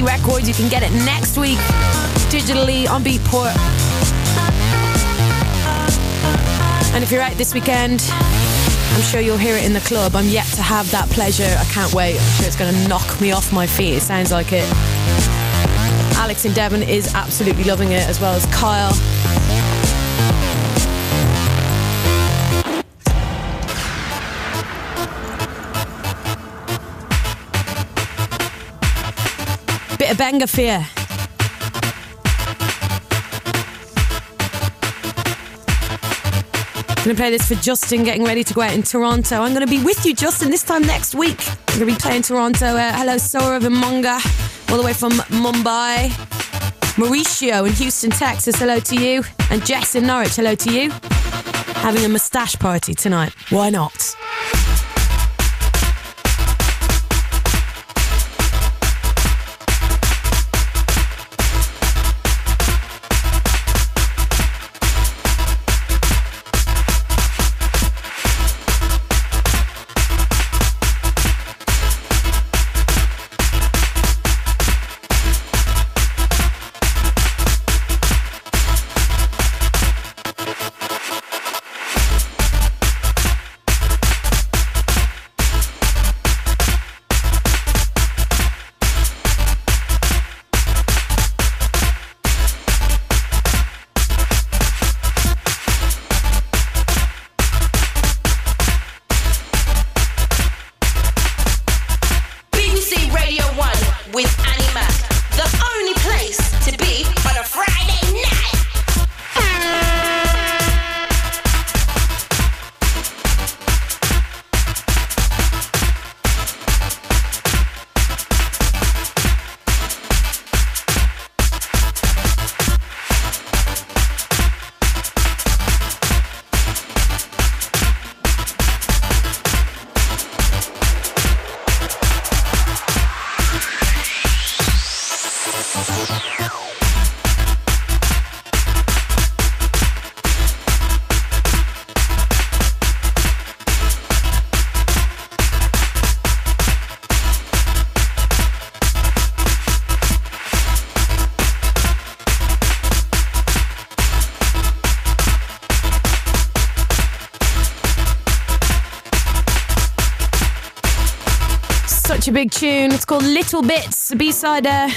Records. You can get it next week digitally on Beatport. And if you're out this weekend, I'm sure you'll hear it in the club. I'm yet to have that pleasure. I can't wait. I'm sure it's going to knock me off my feet. It sounds like it. Alex in Devon is absolutely loving it, as well as Kyle. Bit of Benga Fear. To play this for Justin getting ready to go out in Toronto. I'm to be with you, Justin, this time next week. I'm to be playing Toronto. Uh, hello, Saurav and Monga, all the way from Mumbai. Mauricio in Houston, Texas, hello to you. And Jess in Norwich, hello to you. Having a moustache party tonight. Why not? A big tune. It's called Little Bits, a B-side uh,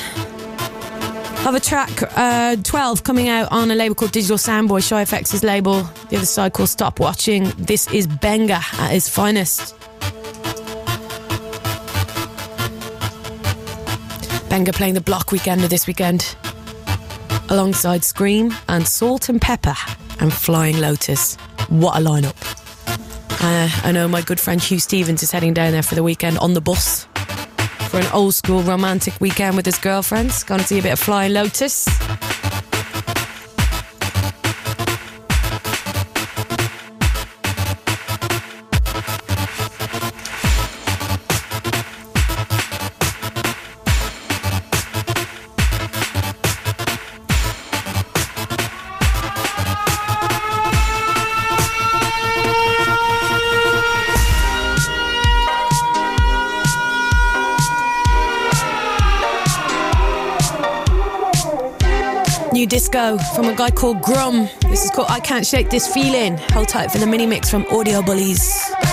of a track uh, 12 coming out on a label called Digital Soundboy, Shy FX's label. The other side called Stop Watching. This is Benga at his finest. Benga playing the Bloc weekender this weekend. Alongside Skream and Salt and Pepper and Flying Lotus. What a lineup. Uh, I know my good friend Huw Stephens is heading down there for the weekend on the bus for an old school romantic weekend with his girlfriends. Going to see a bit of Flying Lotus. From a guy called Grum. This is called I Can't Shake This Feeling. Hold tight for the mini mix from Audio Bullies.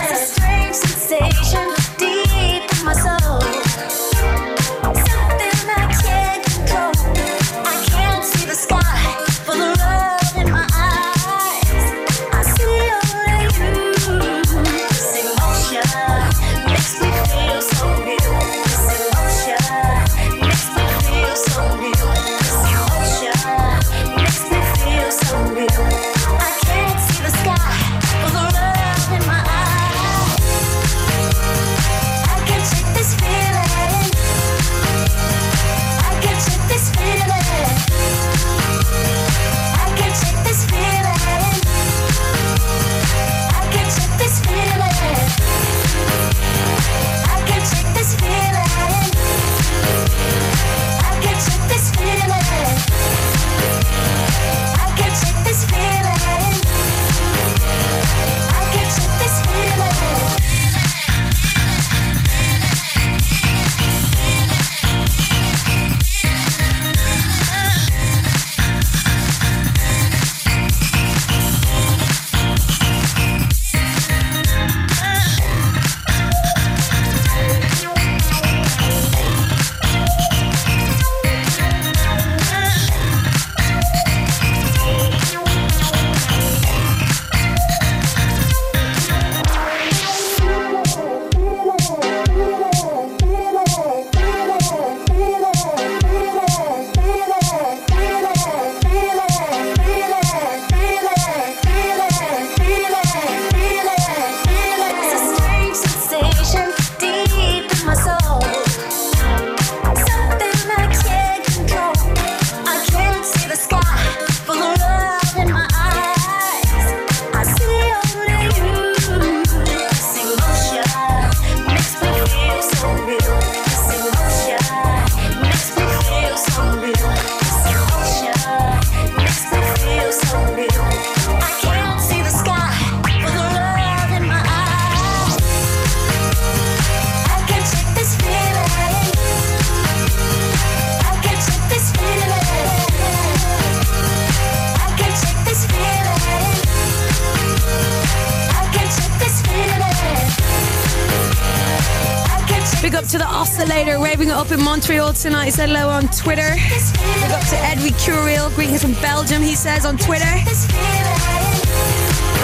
Tonight. He said hello on Twitter. Big up to Edwy Curiel, greetings from Belgium, he says on Twitter.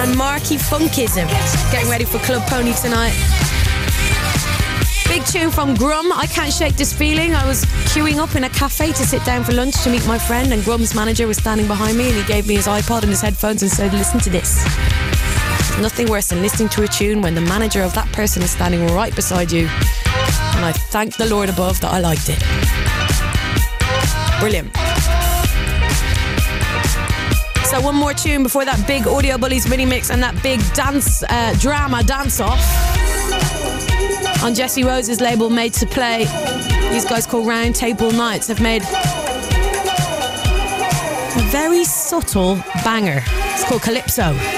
And Marky Funkism, getting ready for Club Pony tonight. Big tune from Grum, I Can't Shake This Feeling. I was queuing up in a cafe to sit down for lunch to meet my friend, and Grum's manager was standing behind me and he gave me his iPod and his headphones and said, Listen to this. Nothing worse than listening to a tune when the manager of that person is standing right beside you. And I thank the Lord above that I liked it. Brilliant. So one more tune before that big Audio Bullies mini mix and that big dance uh, drama dance off on Jesse Rose's label Made to Play. These guys called Round Table Knights have made a very subtle banger. It's called Calypso.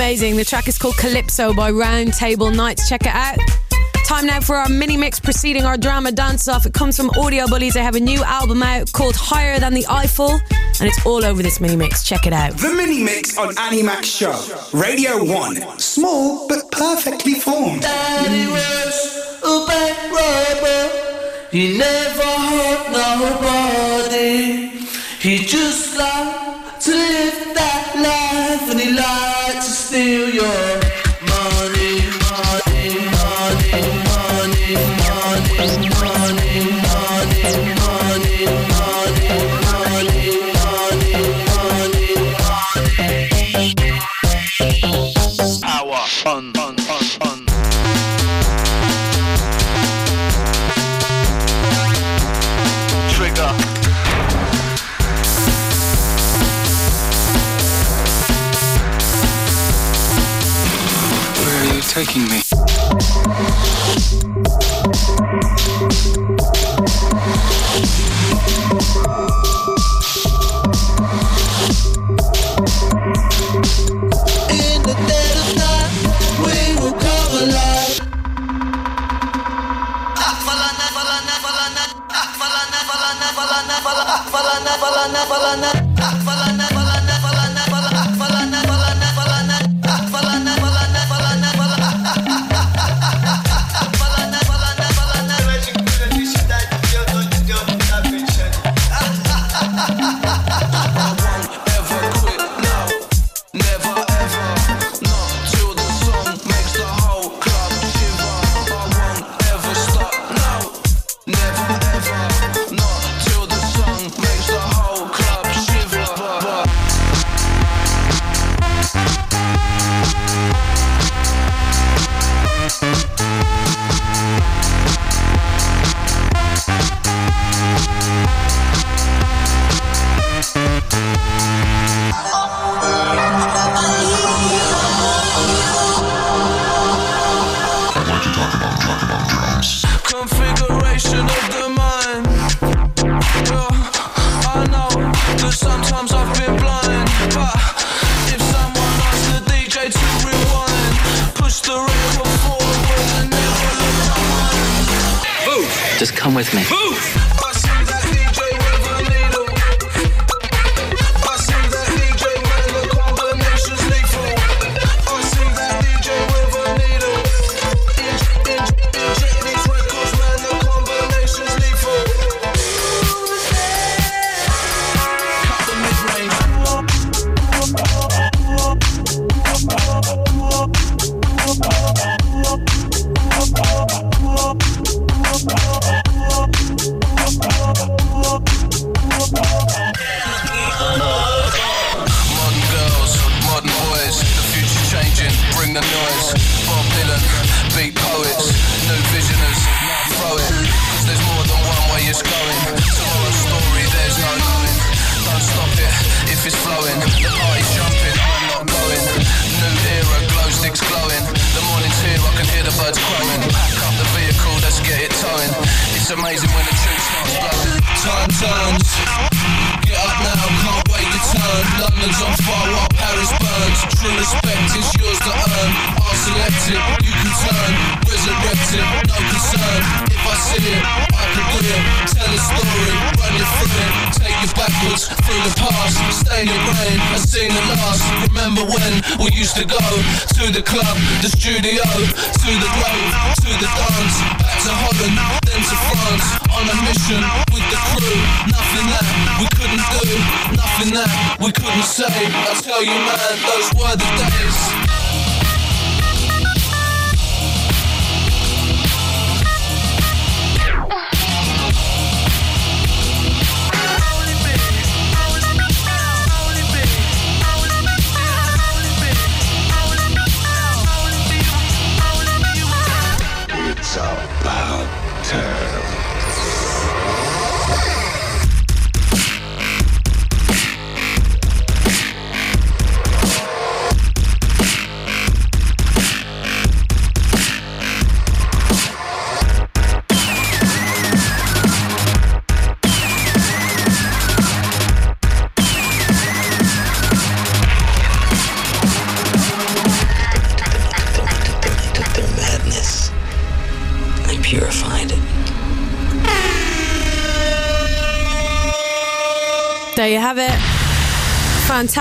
Amazing. The track is called Calypso by Round Table Knights. Check it out. Time now for our mini mix preceding our drama dance off. It comes from Audio Bullies. They have a new album out called Higher Than the Eiffel, and it's all over this mini mix. Check it out. The mini mix on Annie Mac Show. Radio 1. Small but perfectly formed. Daddy was a bank robber. He never hurt nobody. He just liked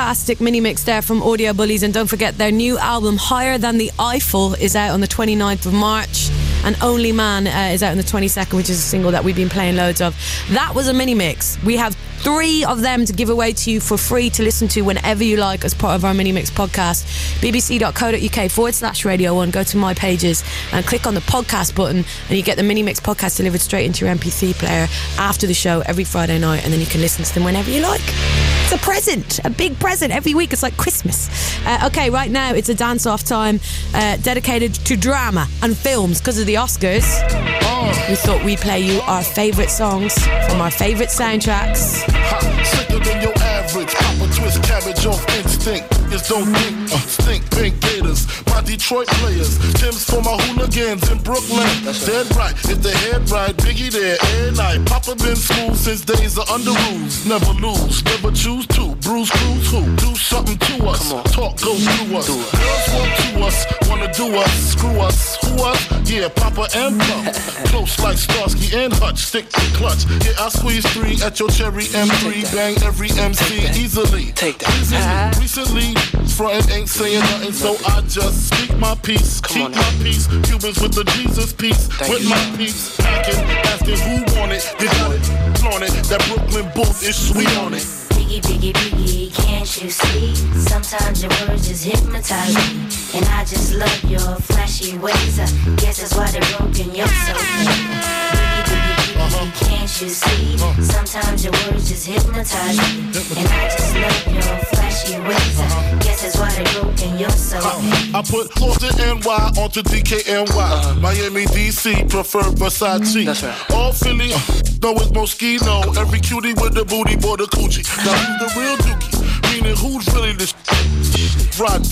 Fantastic mini mix there from Audio Bullies. And don't forget, their new album, Higher Than the Eiffel, is out on the 29th of March. And Only Man uh, is out on the 22nd, which is a single that we've been playing loads of. That was a mini mix. We have three of them to give away to you for free to listen to whenever you like as part of our mini mix podcast. bbc.co.uk forward slash radio one. Go to my pages and click on the podcast button, and you get the mini mix podcast delivered straight into your MP3 player after the show every Friday night, and then you can listen to them whenever you like. It's a present, a big present every week. It's like Christmas. Uh, okay, right now it's a dance off time uh, dedicated to drama and films because of the Oscars. We thought we'd play you our favourite songs from our favourite soundtracks. Sicker than your average. Twist cabbage off instinct. Just don't think. Uh, stink pink gators. My Detroit players. Tim's for my hooligans in Brooklyn. That's Dead right. If the head right, Biggie there and night. Papa been school since days of under rules. Never lose. Never choose to. Bruise, cruise, who? Do something to us. Talk goes through us. Girls want to us. Wanna do us. Screw us. Who us? Yeah, Papa and Plum. [LAUGHS] Close like Starsky and Hutch. Stick to clutch. Yeah, I squeeze three at your cherry M3. Bang every MC easily. Take that. Recently, frontin' ain't saying nothing, so I just speak my peace. Keep my peace. Cubans with the Jesus peace. with my peace. Packing, asking who want it. You got it. Flaunt it. That Brooklyn booth is sweet on it. Biggie, biggie, biggie, can't you see? Sometimes your words just hypnotize me. And I just love your flashy ways. I guess that's why they're broken, you're so mean. Biggie, biggie, biggie, uh-huh. can't you see? Uh-huh. Sometimes your words just hypnotize me. And I just love your flashy ways. I guess that's why they're broken, you're so. I put Austin NY onto DKNY. Miami, DC, prefer Versace. That's right. All Philly, uh, know it's Moschino. Every cutie with the booty, boy, the coochie. Now who's the real dookie? Meaning who's really the sh- [LAUGHS] Rod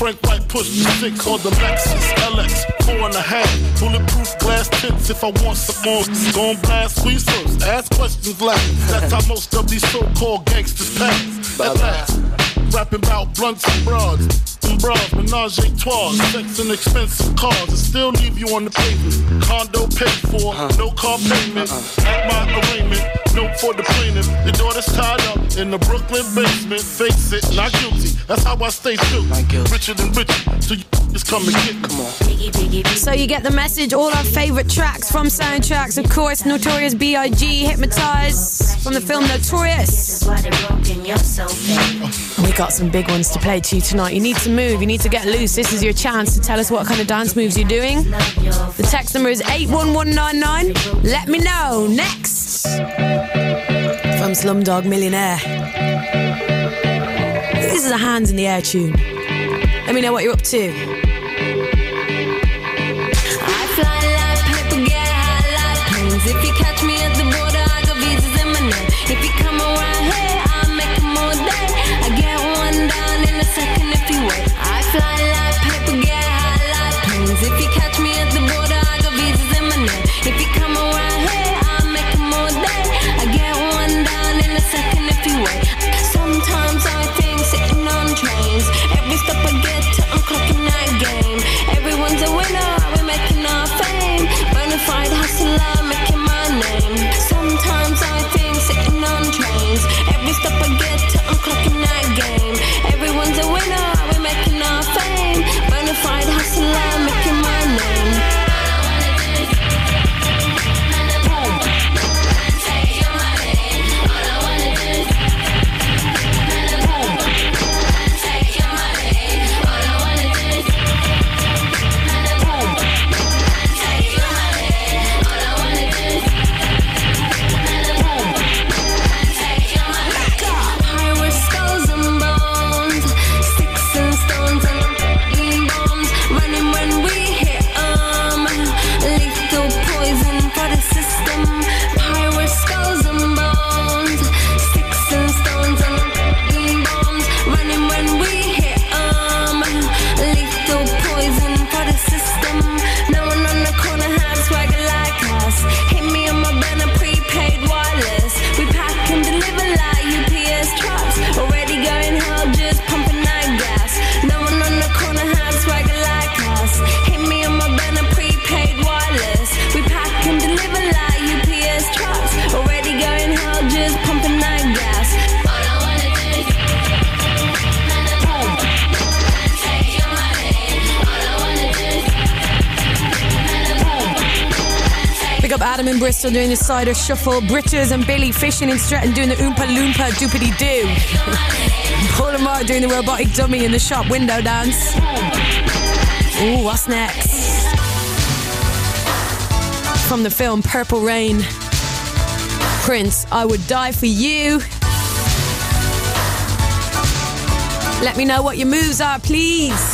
Frank White push the six on the Lexus LX, four and a half. Bulletproof glass tips if I want some more. Gon' blast squeeze first, ask questions last. That's how most of these so-called gangsters pass. At last, rapping about blunts and broads. and bras, menage a trois, sex and expensive cars, and still leave you on the pavement. Condo paid for, uh-huh. no car payment. Uh-uh. At my arraignment, note for the plaintiff. Your daughter's tied up in the Brooklyn basement. Face it, not guilty. That's how I stay true. Richer than richer, so you just come and get. Come on. So you get the message. All our favourite tracks from soundtracks, of course, Notorious B.I.G., Hypnotize from the film Notorious. We got some big ones to play to you tonight. You need to move. You need to get loose. This is your chance to tell us what kind of dance moves you're doing. The text number is eight one one nine nine. Let me know. Next from Slumdog Millionaire. This is a hands in the air tune. Let me know what you're up to. Doing the cider shuffle. Britches and Billy fishing in Stretton doing the Oompa Loompa doopity doo. Paul and Mark doing the robotic dummy in the shop window dance. Ooh, what's next? From the film Purple Rain. Prince, I would die for you. Let me know what your moves are, please.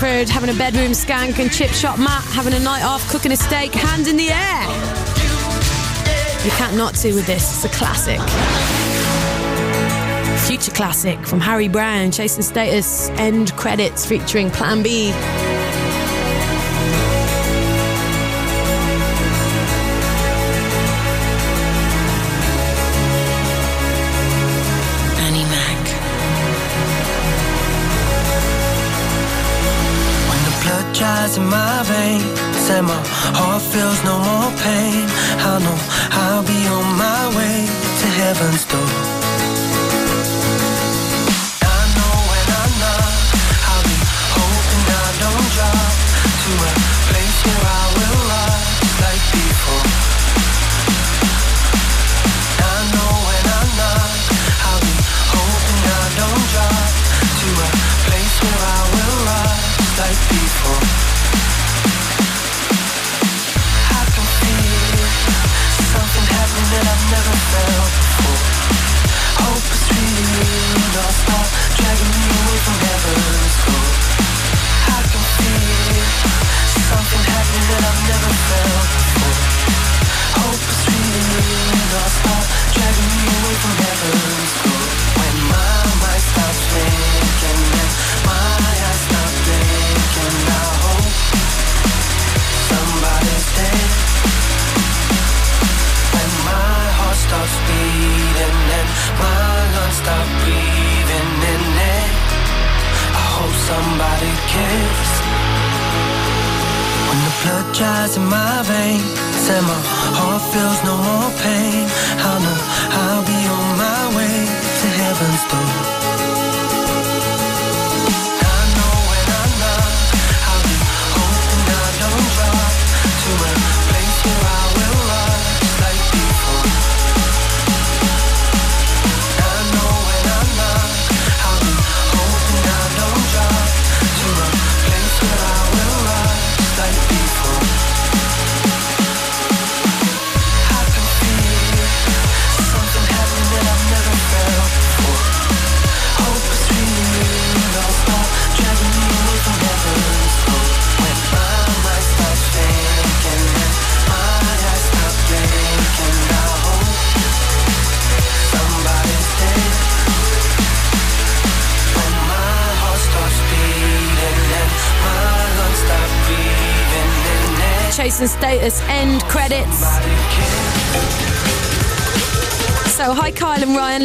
Having a bedroom skank, and Chip Shop Matt having a night off cooking a steak, hands in the air. You can't not do with this, it's a classic. Future classic from Harry Brown, Chase and Status, end credits featuring Plan B. heart feels no more pain, I know I'll be on my way to heaven's door.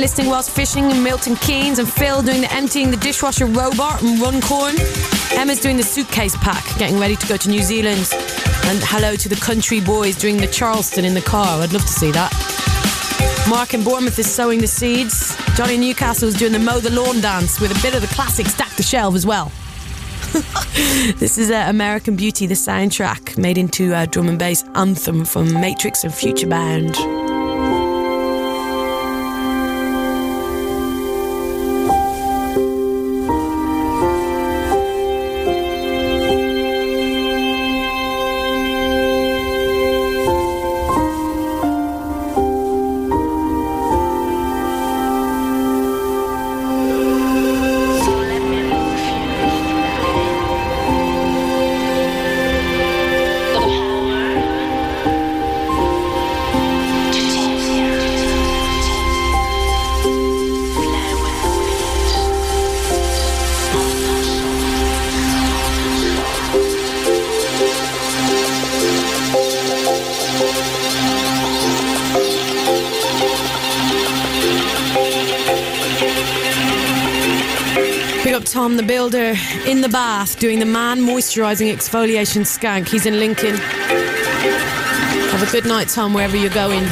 Listening whilst fishing in Milton Keynes, and Phil doing the emptying the dishwasher robot and Runcorn. Emma's doing the suitcase pack, getting ready to go to New Zealand. And hello to the country boys doing the Charleston in the car. I'd love to see that. Mark in Bournemouth is sowing the seeds. Johnny Newcastle is doing the mow the lawn dance with a bit of the classic stack the shelf as well. [LAUGHS] this is uh, American Beauty, the soundtrack made into a drum and bass anthem from Matrix and Futurebound. the bath doing the man moisturising exfoliation skank. He's in Lincoln. Have a good night, Tom, wherever you're going.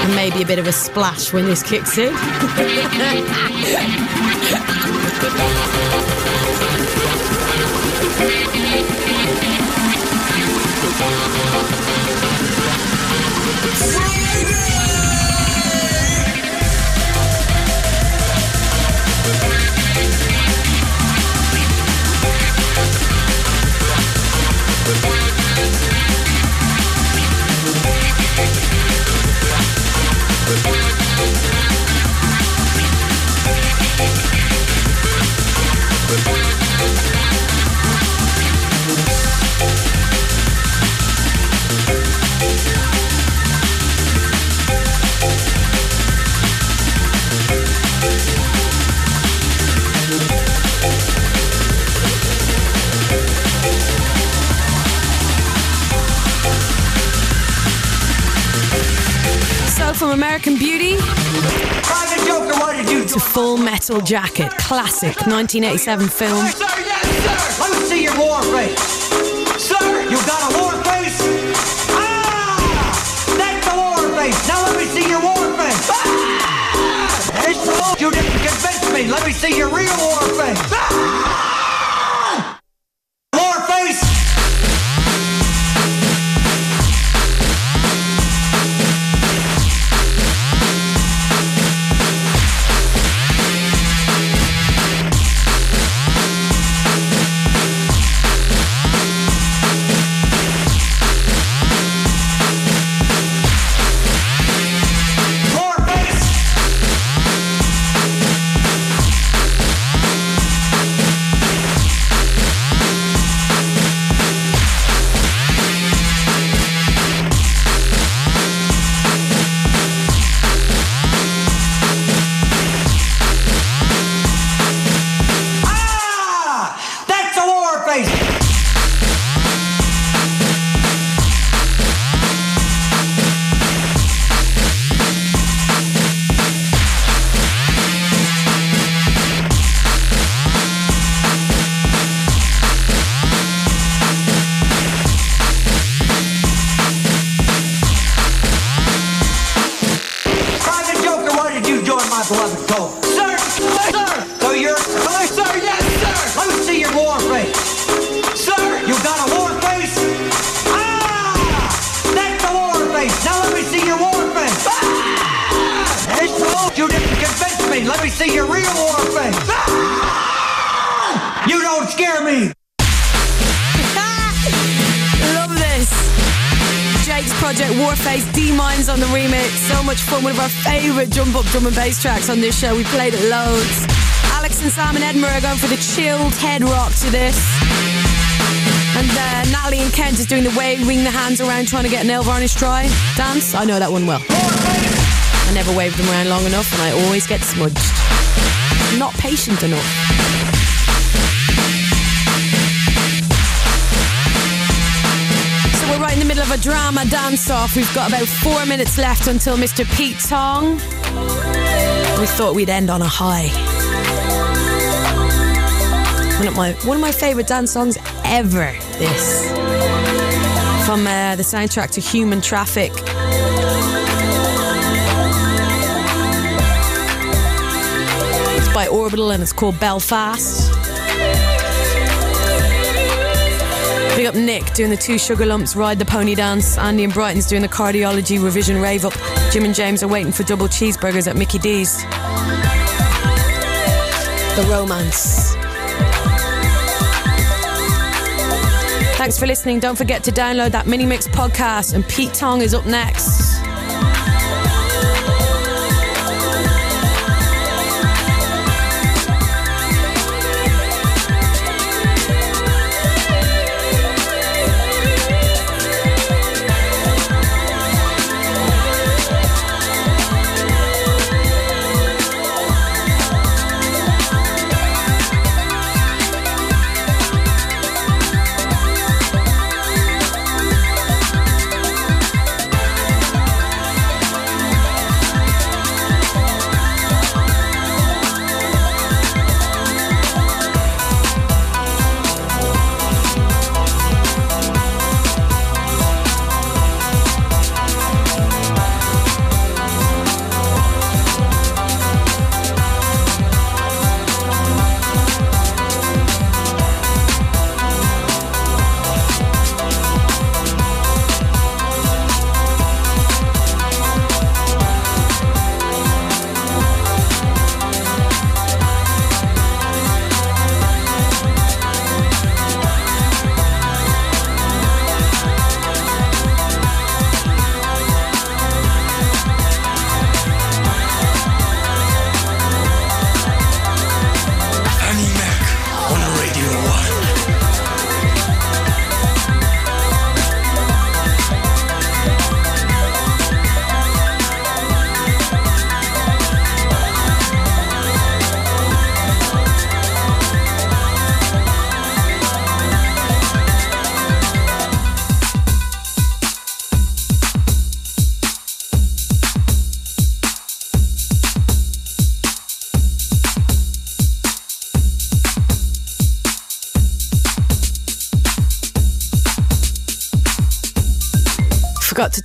And maybe a bit of a splash when this kicks in. [LAUGHS] Metal Jacket, classic 1987 film. Sir, yes, sir! Let me see your war face! Sir, you got a war face? Ah! That's the war face! Now let me see your war face! Ah! It's you didn't convince me! Let me see your real war face! Ah! On this show. We played it loads. Alex and Simon in Edinburgh are going for the chilled head rock to this. And uh, Natalie and Kent is doing the waving the hands around trying to get nail varnish dry dance. I know that one well. I never wave them around long enough and I always get smudged. I'm not patient enough. So we're right in the middle of a drama dance off. We've got about four minutes left until Mr. Pete Tong. We thought we'd end on a high. One of my one of my favorite dance songs ever. This from uh, the soundtrack to Human Traffic. It's by Orbital and it's called Belfast. Big up Nick doing the two sugar lumps, ride the pony dance. Andy and Brighton's doing the cardiology revision rave up. Jim and James are waiting for double cheeseburgers at Mickey D's. The romance. Thanks for listening. Don't forget to download that mini mix podcast. And Pete Tong is up next.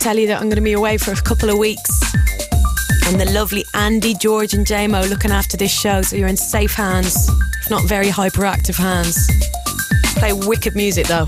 Tell you that I'm going to be away for a couple of weeks. And the lovely Andy, George, and Jaymo looking after this show, so you're in safe hands, if not very hyperactive hands. Play wicked music though.